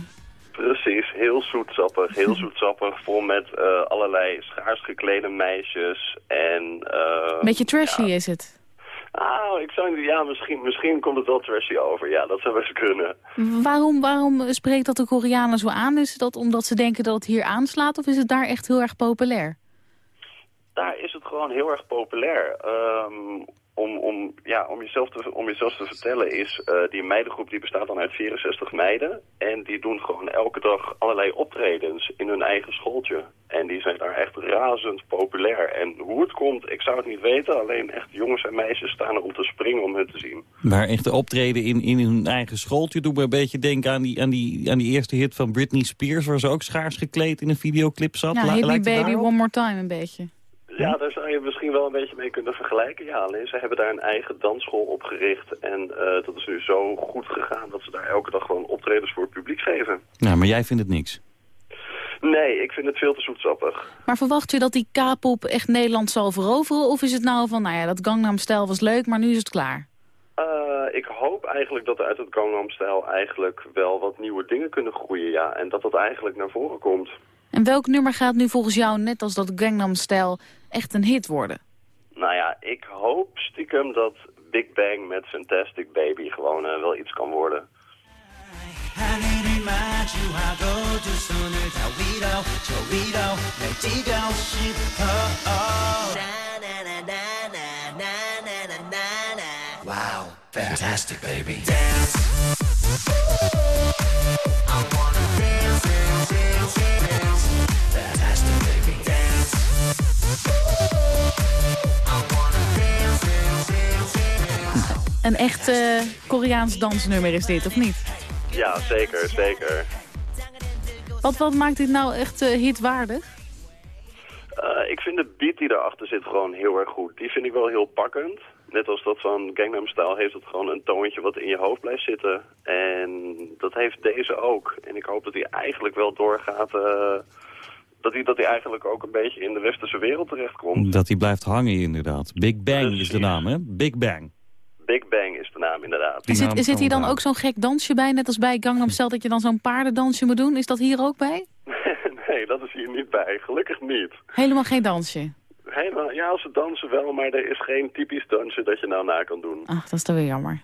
O: Precies, heel zoetsappig, heel zoetsappig, vol met uh, allerlei schaars geklede meisjes en... Uh,
D: beetje trashy ja. is het.
O: Ah, ik zou ja, misschien, misschien komt het wel trashy over. Ja, dat zou best kunnen.
D: Waarom, waarom spreekt dat de Koreanen zo aan? Is dat omdat ze denken dat het hier aanslaat of is het daar echt heel erg populair?
O: Daar is het gewoon heel erg populair. Um, om, om, ja, om, jezelf te, om jezelf te vertellen is, uh, die meidengroep die bestaat dan uit 64 meiden. En die doen gewoon elke dag allerlei optredens in hun eigen schooltje. En die zijn daar echt razend populair. En hoe het komt, ik zou het niet weten. Alleen echt jongens en meisjes staan er om te springen om hun te zien.
C: Maar echt optreden in, in hun eigen schooltje doet me een beetje denken aan die, aan, die, aan die eerste hit van Britney Spears... waar ze ook schaars gekleed in een videoclip zat.
D: Ja, Hit Me Baby One More Time een beetje.
O: Ja, daar zou je misschien wel een beetje mee kunnen vergelijken. Ja, alleen ze hebben daar een eigen dansschool opgericht. En eh, dat is nu zo goed gegaan dat ze daar elke dag gewoon optredens voor het publiek geven.
C: Nou, maar jij vindt het niks.
O: Nee, ik vind het veel te zoetsappig.
D: Maar verwacht u dat die K-pop echt Nederland zal veroveren? Of is het nou van, nou ja, dat Gangnam-stijl was leuk, maar nu is het klaar?
O: Eh, ik hoop eigenlijk dat er uit het Gangnam-stijl eigenlijk wel wat nieuwe dingen kunnen groeien, ja. En dat dat eigenlijk naar voren komt.
D: En welk nummer gaat nu volgens jou, net als dat Gangnam-stijl, echt een hit worden?
O: Nou ja, ik hoop stiekem dat Big Bang met Fantastic Baby gewoon eh, wel iets kan worden.
F: Wow, fantastic, baby.
D: Een echt Koreaans dansnummer is dit, of niet?
O: Ja, zeker, zeker.
D: Wat, wat maakt dit nou echt eh, hitwaardig?
O: Eh, ik vind de beat die erachter zit gewoon heel erg goed. Die vind ik wel heel pakkend. Net als dat van Gangnam Style heeft het gewoon een toontje wat in je hoofd blijft zitten. En dat heeft deze ook. En ik hoop dat hij eigenlijk wel doorgaat... eh, dat hij, dat hij eigenlijk ook een beetje in de westerse wereld terechtkomt.
C: Dat hij blijft hangen inderdaad. Big Bang is de naam, hè? Big Bang.
O: Big Bang is de naam inderdaad.
C: Die naam
D: Zit, zit hier dan ook zo'n gek dansje bij, net als bij Gangnam Style, dat je dan zo'n paardendansje moet doen? Is dat hier ook bij?
O: nee, dat is hier niet bij. Gelukkig niet.
D: Helemaal geen dansje.
O: Helemaal, ja, ze dansen wel, maar er is geen typisch dansje dat je nou na kan doen.
D: Ach, dat is toch weer jammer.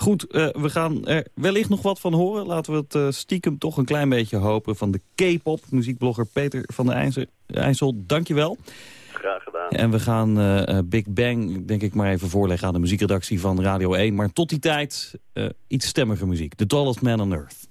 C: Goed, eh, we gaan er wellicht nog wat van horen. Laten we het eh, stiekem toch een klein beetje hopen van de K-pop. Muziekblogger Peter van der IJssel, dankjewel.
O: Graag gedaan.
C: En we gaan eh, Big Bang, denk ik maar even voorleggen aan de muziekredactie van Radio 1. Maar tot die tijd iets stemmige muziek. The Tallest Man on Earth.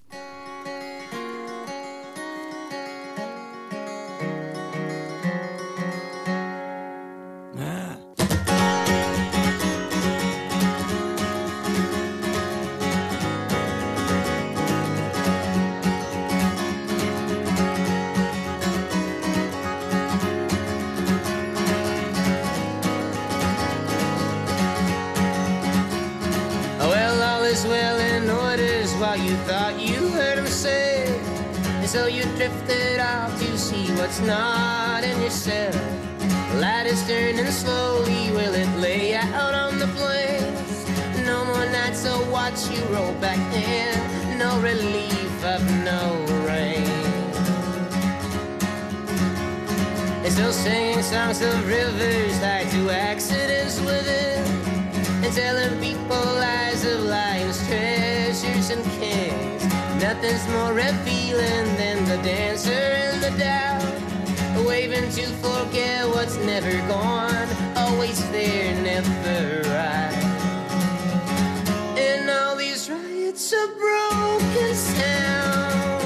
P: Of broken sound,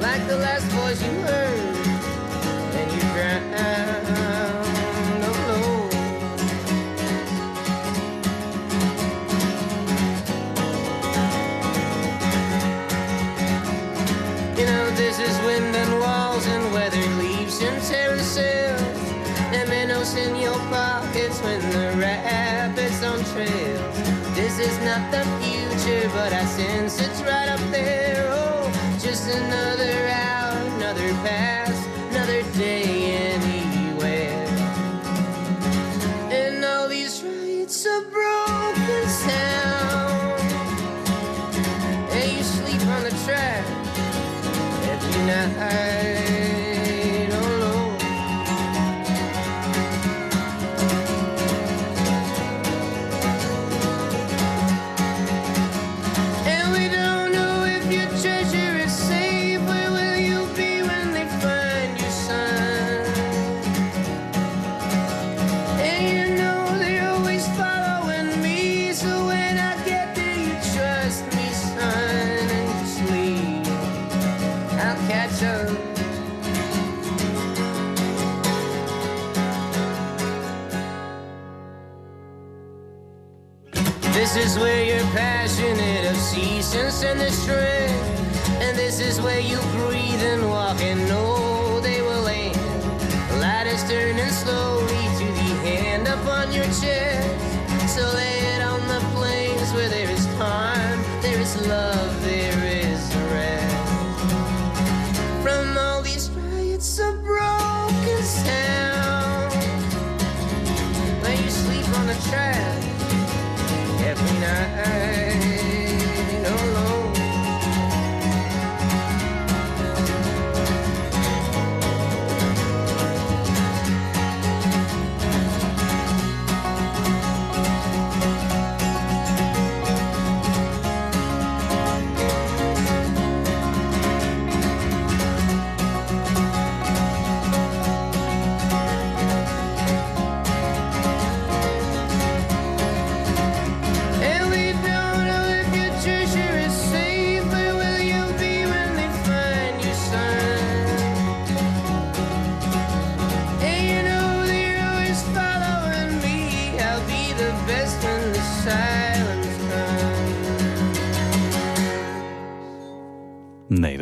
P: like the last voice you heard, and you drowned. Oh. You know, this is wind and walls and weathered leaves and sails. And minnows in your pockets when the rabbits on trails. This is not the but I sense it's right up there. Oh, just another hour, another pass, another day anywhere. And all these riots of broken sound. And you sleep on the track every night. patience and the strength. And this is where you breathe and walk and know they will end. Light is turning slowly to the hand up on your chest. So lay it on the plains where there is time, there is love, there is rest. From all these riots of broken sound, where you sleep on the track every
C: night.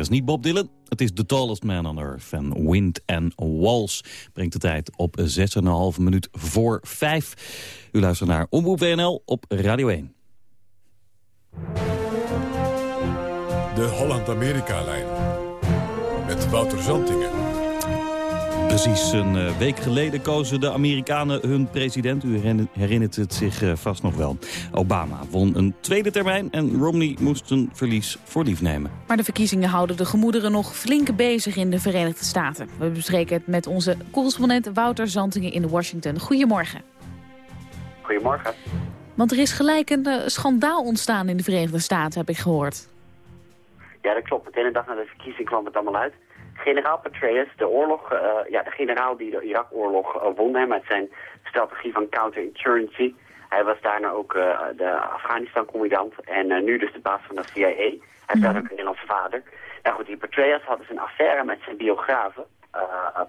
C: Niet Bob Dylan, het is The Tallest Man on Earth. En Wind and Walls brengt de tijd op 6,5 minuut voor 5. U luistert naar Omroep WNL op Radio 1.
B: De Holland-Amerika-lijn. Met Wouter Zantingen.
C: Precies een eh, week geleden kozen de Amerikanen hun president. U herinner- herinnert het zich eh, vast nog wel. Obama won een tweede termijn en Romney moest een verlies voor lief nemen.
D: Maar de verkiezingen houden de gemoederen nog flink bezig in de Verenigde Staten. We bespreken het met onze correspondent Wouter Zantingen in Washington. Goedemorgen.
Q: Goedemorgen.
D: Want er is gelijk een eh, schandaal ontstaan in de Verenigde Staten, heb ik gehoord.
Q: Ja, dat klopt. Meteen een dag na de verkiezing kwam het allemaal uit. Generaal Petraeus, de oorlog, eh, ja, de generaal die de Irak-oorlog eh, won hè, met zijn strategie van counterinsurgency. Hij was daarna ook eh, de Afghanistan-commandant en nu dus de baas van de CIA. Hij is daar ook een Nederlandse vader. Nou goed, die Petraeus had dus een affaire met zijn biografe,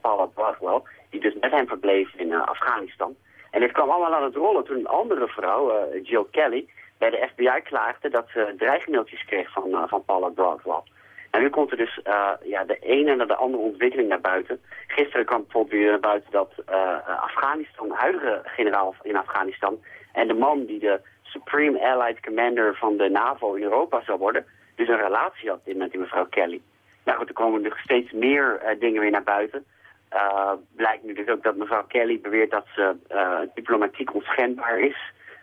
Q: Paula Bradwell, die dus met hem verbleef in Afghanistan. En dit kwam allemaal aan het rollen toen een andere vrouw, Jill Kelly, bij de FBI klaagde dat ze dreigmailtjes kreeg van, van Paula Bradwell. En nu komt er dus eh, ja, de ene naar de andere ontwikkeling naar buiten. Gisteren kwam bijvoorbeeld weer naar buiten dat eh, Afghanistan, de huidige generaal in Afghanistan... en de man die de Supreme Allied Commander van de NAVO in Europa zou worden... dus een relatie had met die mevrouw Kelly. Nou goed, er komen er steeds meer eh, dingen weer naar buiten. Eh, blijkt nu dus ook dat mevrouw Kelly beweert dat ze eh, diplomatiek onschendbaar is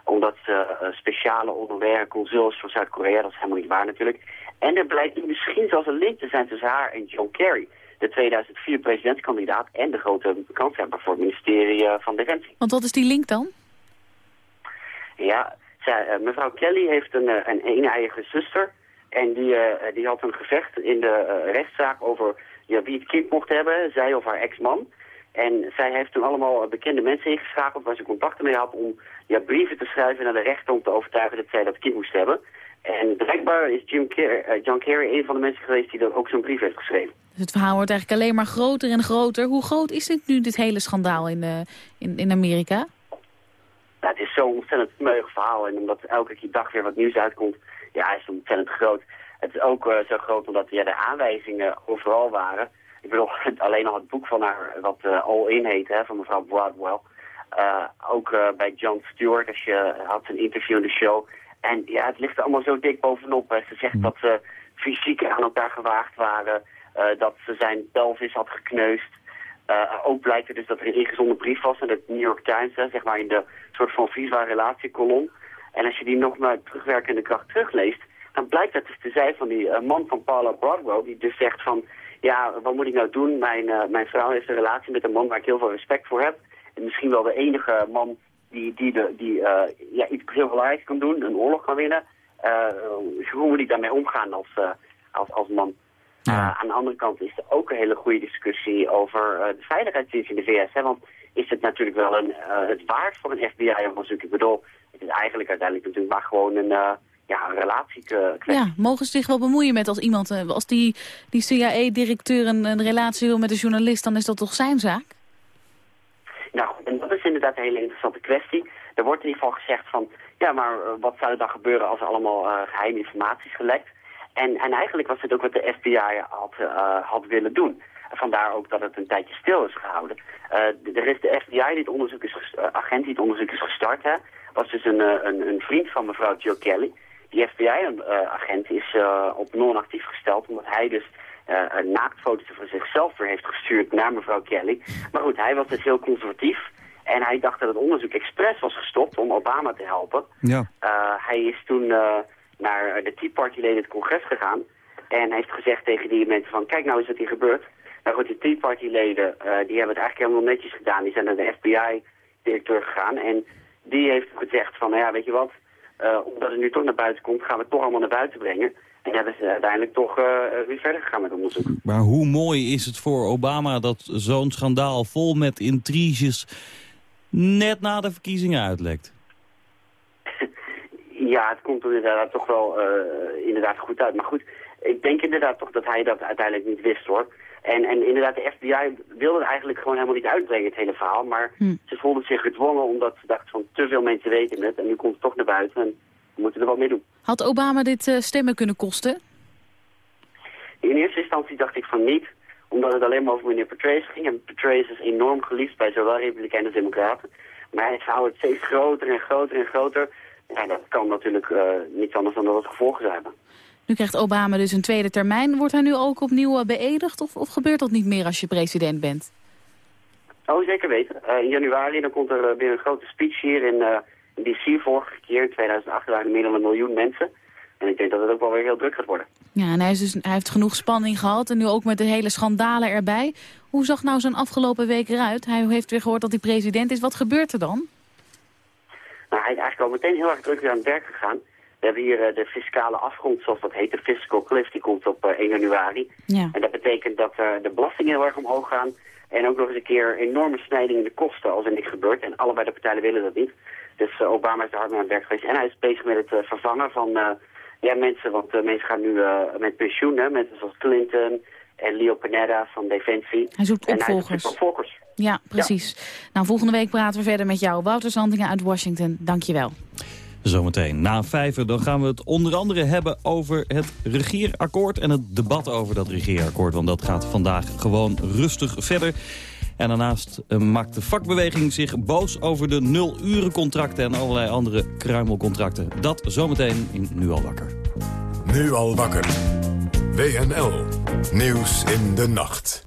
Q: omdat ze eh, speciale honoraire consuls van Zuid-Korea, dat is helemaal niet waar natuurlijk. En er blijkt nu misschien zelfs een link te zijn tussen haar en John Kerry, de 2004 presidentskandidaat en de grote kanshebber voor het ministerie eh, van Defensie.
D: Want wat is die link dan?
Q: Ja, zij, eh, mevrouw Kelly heeft een, eh, een een-eigen zuster. En die, die had een gevecht in de rechtszaak over ja, wie het kind mocht hebben, zij of haar ex-man. En zij heeft toen allemaal bekende mensen ingeschakeld waar ze contacten mee had om ja, brieven te schrijven naar de rechter om te overtuigen dat zij dat kind moest hebben. En blijkbaar is Jim eh, John Kerry een van de mensen geweest die dan ook zo'n brief heeft geschreven.
D: Dus het verhaal wordt eigenlijk alleen maar groter en groter. Hoe groot is dit nu, dit hele schandaal in, eh, in, in Amerika?
Q: Nou, het is zo'n ontzettend meug verhaal. En omdat elke keer dag weer wat nieuws uitkomt, ja, is het ontzettend groot. Het is ook eh, zo groot omdat ja, de aanwijzingen overal waren. Ik bedoel, alleen al het boek van haar, wat eh, All In heet, hè, van mevrouw Broadwell. Ook bij Jon Stewart, als je had een interview in de show. En ja, het ligt er allemaal zo dik bovenop. Ze zegt dat ze fysiek aan elkaar gewaagd waren. eh, dat ze zijn pelvis had gekneusd. Eh, ook blijkt er dus dat er een ingezonden brief was in de New York Times, hè, zeg maar in de soort van visa relatiekolom. En als je die nog maar terugwerkende kracht terugleest, dan blijkt dat dus te zijn van die eh, man van Paula Broadwell, die dus zegt van, ja, wat moet ik nou doen? Mijn, mijn vrouw heeft een relatie met een man waar ik heel veel respect voor heb. En misschien wel de enige man die, die, de, die eh, ja, iets heel belangrijks kan doen, een oorlog kan winnen. Eh, hoe moet ik daarmee omgaan als, eh, als, als man? Uh, aan de andere kant is er ook een hele goede discussie over uh, de veiligheidsdienst in de VS. Hè? Want is het natuurlijk wel een, uh, het waard voor een FBI-onderzoek? Ik bedoel, het is eigenlijk uiteindelijk natuurlijk maar gewoon een, uh, ja, een relatiekwestie.
D: Ja, mogen ze zich wel bemoeien met als iemand, als die, die CIA-directeur een, een relatie wil met een journalist, dan is dat toch zijn zaak?
Q: Nou, en inderdaad een hele interessante kwestie. Er wordt in ieder geval gezegd van, ja, maar uh, wat zou er dan gebeuren als er allemaal uh, geheime informatie is gelekt? En, en eigenlijk was het ook wat de FBI had, uh, had willen doen. Vandaar ook dat het een tijdje stil is gehouden. Uh, er is de FBI, die het onderzoek is uh, agent die het onderzoek is gestart, hè, was dus een, een, een vriend van mevrouw Jill Kelly. Die FBI-agent is op non-actief gesteld, omdat hij dus naaktfoto's van zichzelf weer heeft gestuurd naar mevrouw Kelly. Maar goed, hij was dus heel conservatief. En hij dacht dat het onderzoek expres was gestopt om Obama te helpen.
C: Ja.
Q: hij is toen naar de Tea Party-leden het congres gegaan. En heeft gezegd tegen die mensen van, kijk nou eens wat hier gebeurt. Nou goed, de Tea Party-leden, uh, die hebben het eigenlijk helemaal netjes gedaan. Die zijn naar de FBI-directeur gegaan. En die heeft gezegd van, nou ja, weet je wat, omdat het nu toch naar buiten komt, gaan we het toch allemaal naar buiten brengen. En hebben ze uiteindelijk toch uh, weer verder gegaan met onderzoek.
C: Maar hoe mooi is het voor Obama dat zo'n schandaal vol met intriges net na de verkiezingen uitlekt?
Q: ja, het komt er inderdaad toch wel uh, inderdaad goed uit. Maar goed, ik denk inderdaad toch dat hij dat uiteindelijk niet wist hoor. En, en inderdaad, de FBI wilde het eigenlijk gewoon helemaal niet uitbrengen, het hele verhaal. Maar hm. ze voelden zich gedwongen omdat ze dachten van te veel mensen weten het. En nu komt het toch naar buiten en we moeten er wat mee doen.
D: Had Obama dit uh, stemmen kunnen kosten?
Q: In eerste instantie dacht ik van niet, omdat het alleen maar over meneer Petraeus ging. En Petraeus is enorm geliefd bij zowel Republikeinen als Democraten. Maar hij houdt steeds groter en groter en groter. Ja, dat kan natuurlijk uh, niets anders dan dat het gevolgen zou hebben.
D: Nu krijgt Obama dus een tweede termijn. Wordt hij nu ook opnieuw uh, beëdigd of, of gebeurt dat niet meer als je president bent?
Q: Oh, zeker weten. Uh, in januari dan komt er weer een grote speech hier in, in D.C. Vorige keer, in 2008, waren er meer dan een miljoen mensen. En ik denk dat het ook wel weer heel druk gaat worden.
D: Ja, en hij, is dus, hij heeft genoeg spanning gehad en nu ook met de hele schandalen erbij. Hoe zag nou zo'n afgelopen week eruit? Hij heeft weer gehoord dat hij president is. Wat gebeurt er dan?
Q: Nou, hij is eigenlijk al meteen heel erg druk weer aan het werk gegaan. We hebben hier uh, de fiscale afgrond, zoals dat heet, de fiscal cliff, die komt op uh, 1 januari.
D: Ja.
Q: En dat betekent dat uh, de belastingen heel erg omhoog gaan. En ook nog eens een keer enorme snijding in de kosten als er niks gebeurt. En allebei de partijen willen dat niet. Dus Obama is er hard mee aan het werk geweest. En hij is bezig met het vervangen van ja, mensen, want mensen gaan nu met pensioen, hè, mensen zoals Clinton en Leo Panetta van Defensie.
D: Hij zoekt
Q: en
D: opvolgers.
Q: Hij opvolgers.
D: Ja, precies. Ja. Nou, volgende week praten we verder met jou. Wouter Zandingen uit Washington, dank je wel.
C: Zometeen na vijver dan gaan we het onder andere hebben over het regeerakkoord... en het debat over dat regeerakkoord, want dat gaat vandaag gewoon rustig verder. En daarnaast uh, maakt de vakbeweging zich boos over de nul-urencontracten... en allerlei andere kruimelcontracten. Dat zometeen in Nu al wakker.
B: Nu al wakker. WNL. Nieuws in de nacht.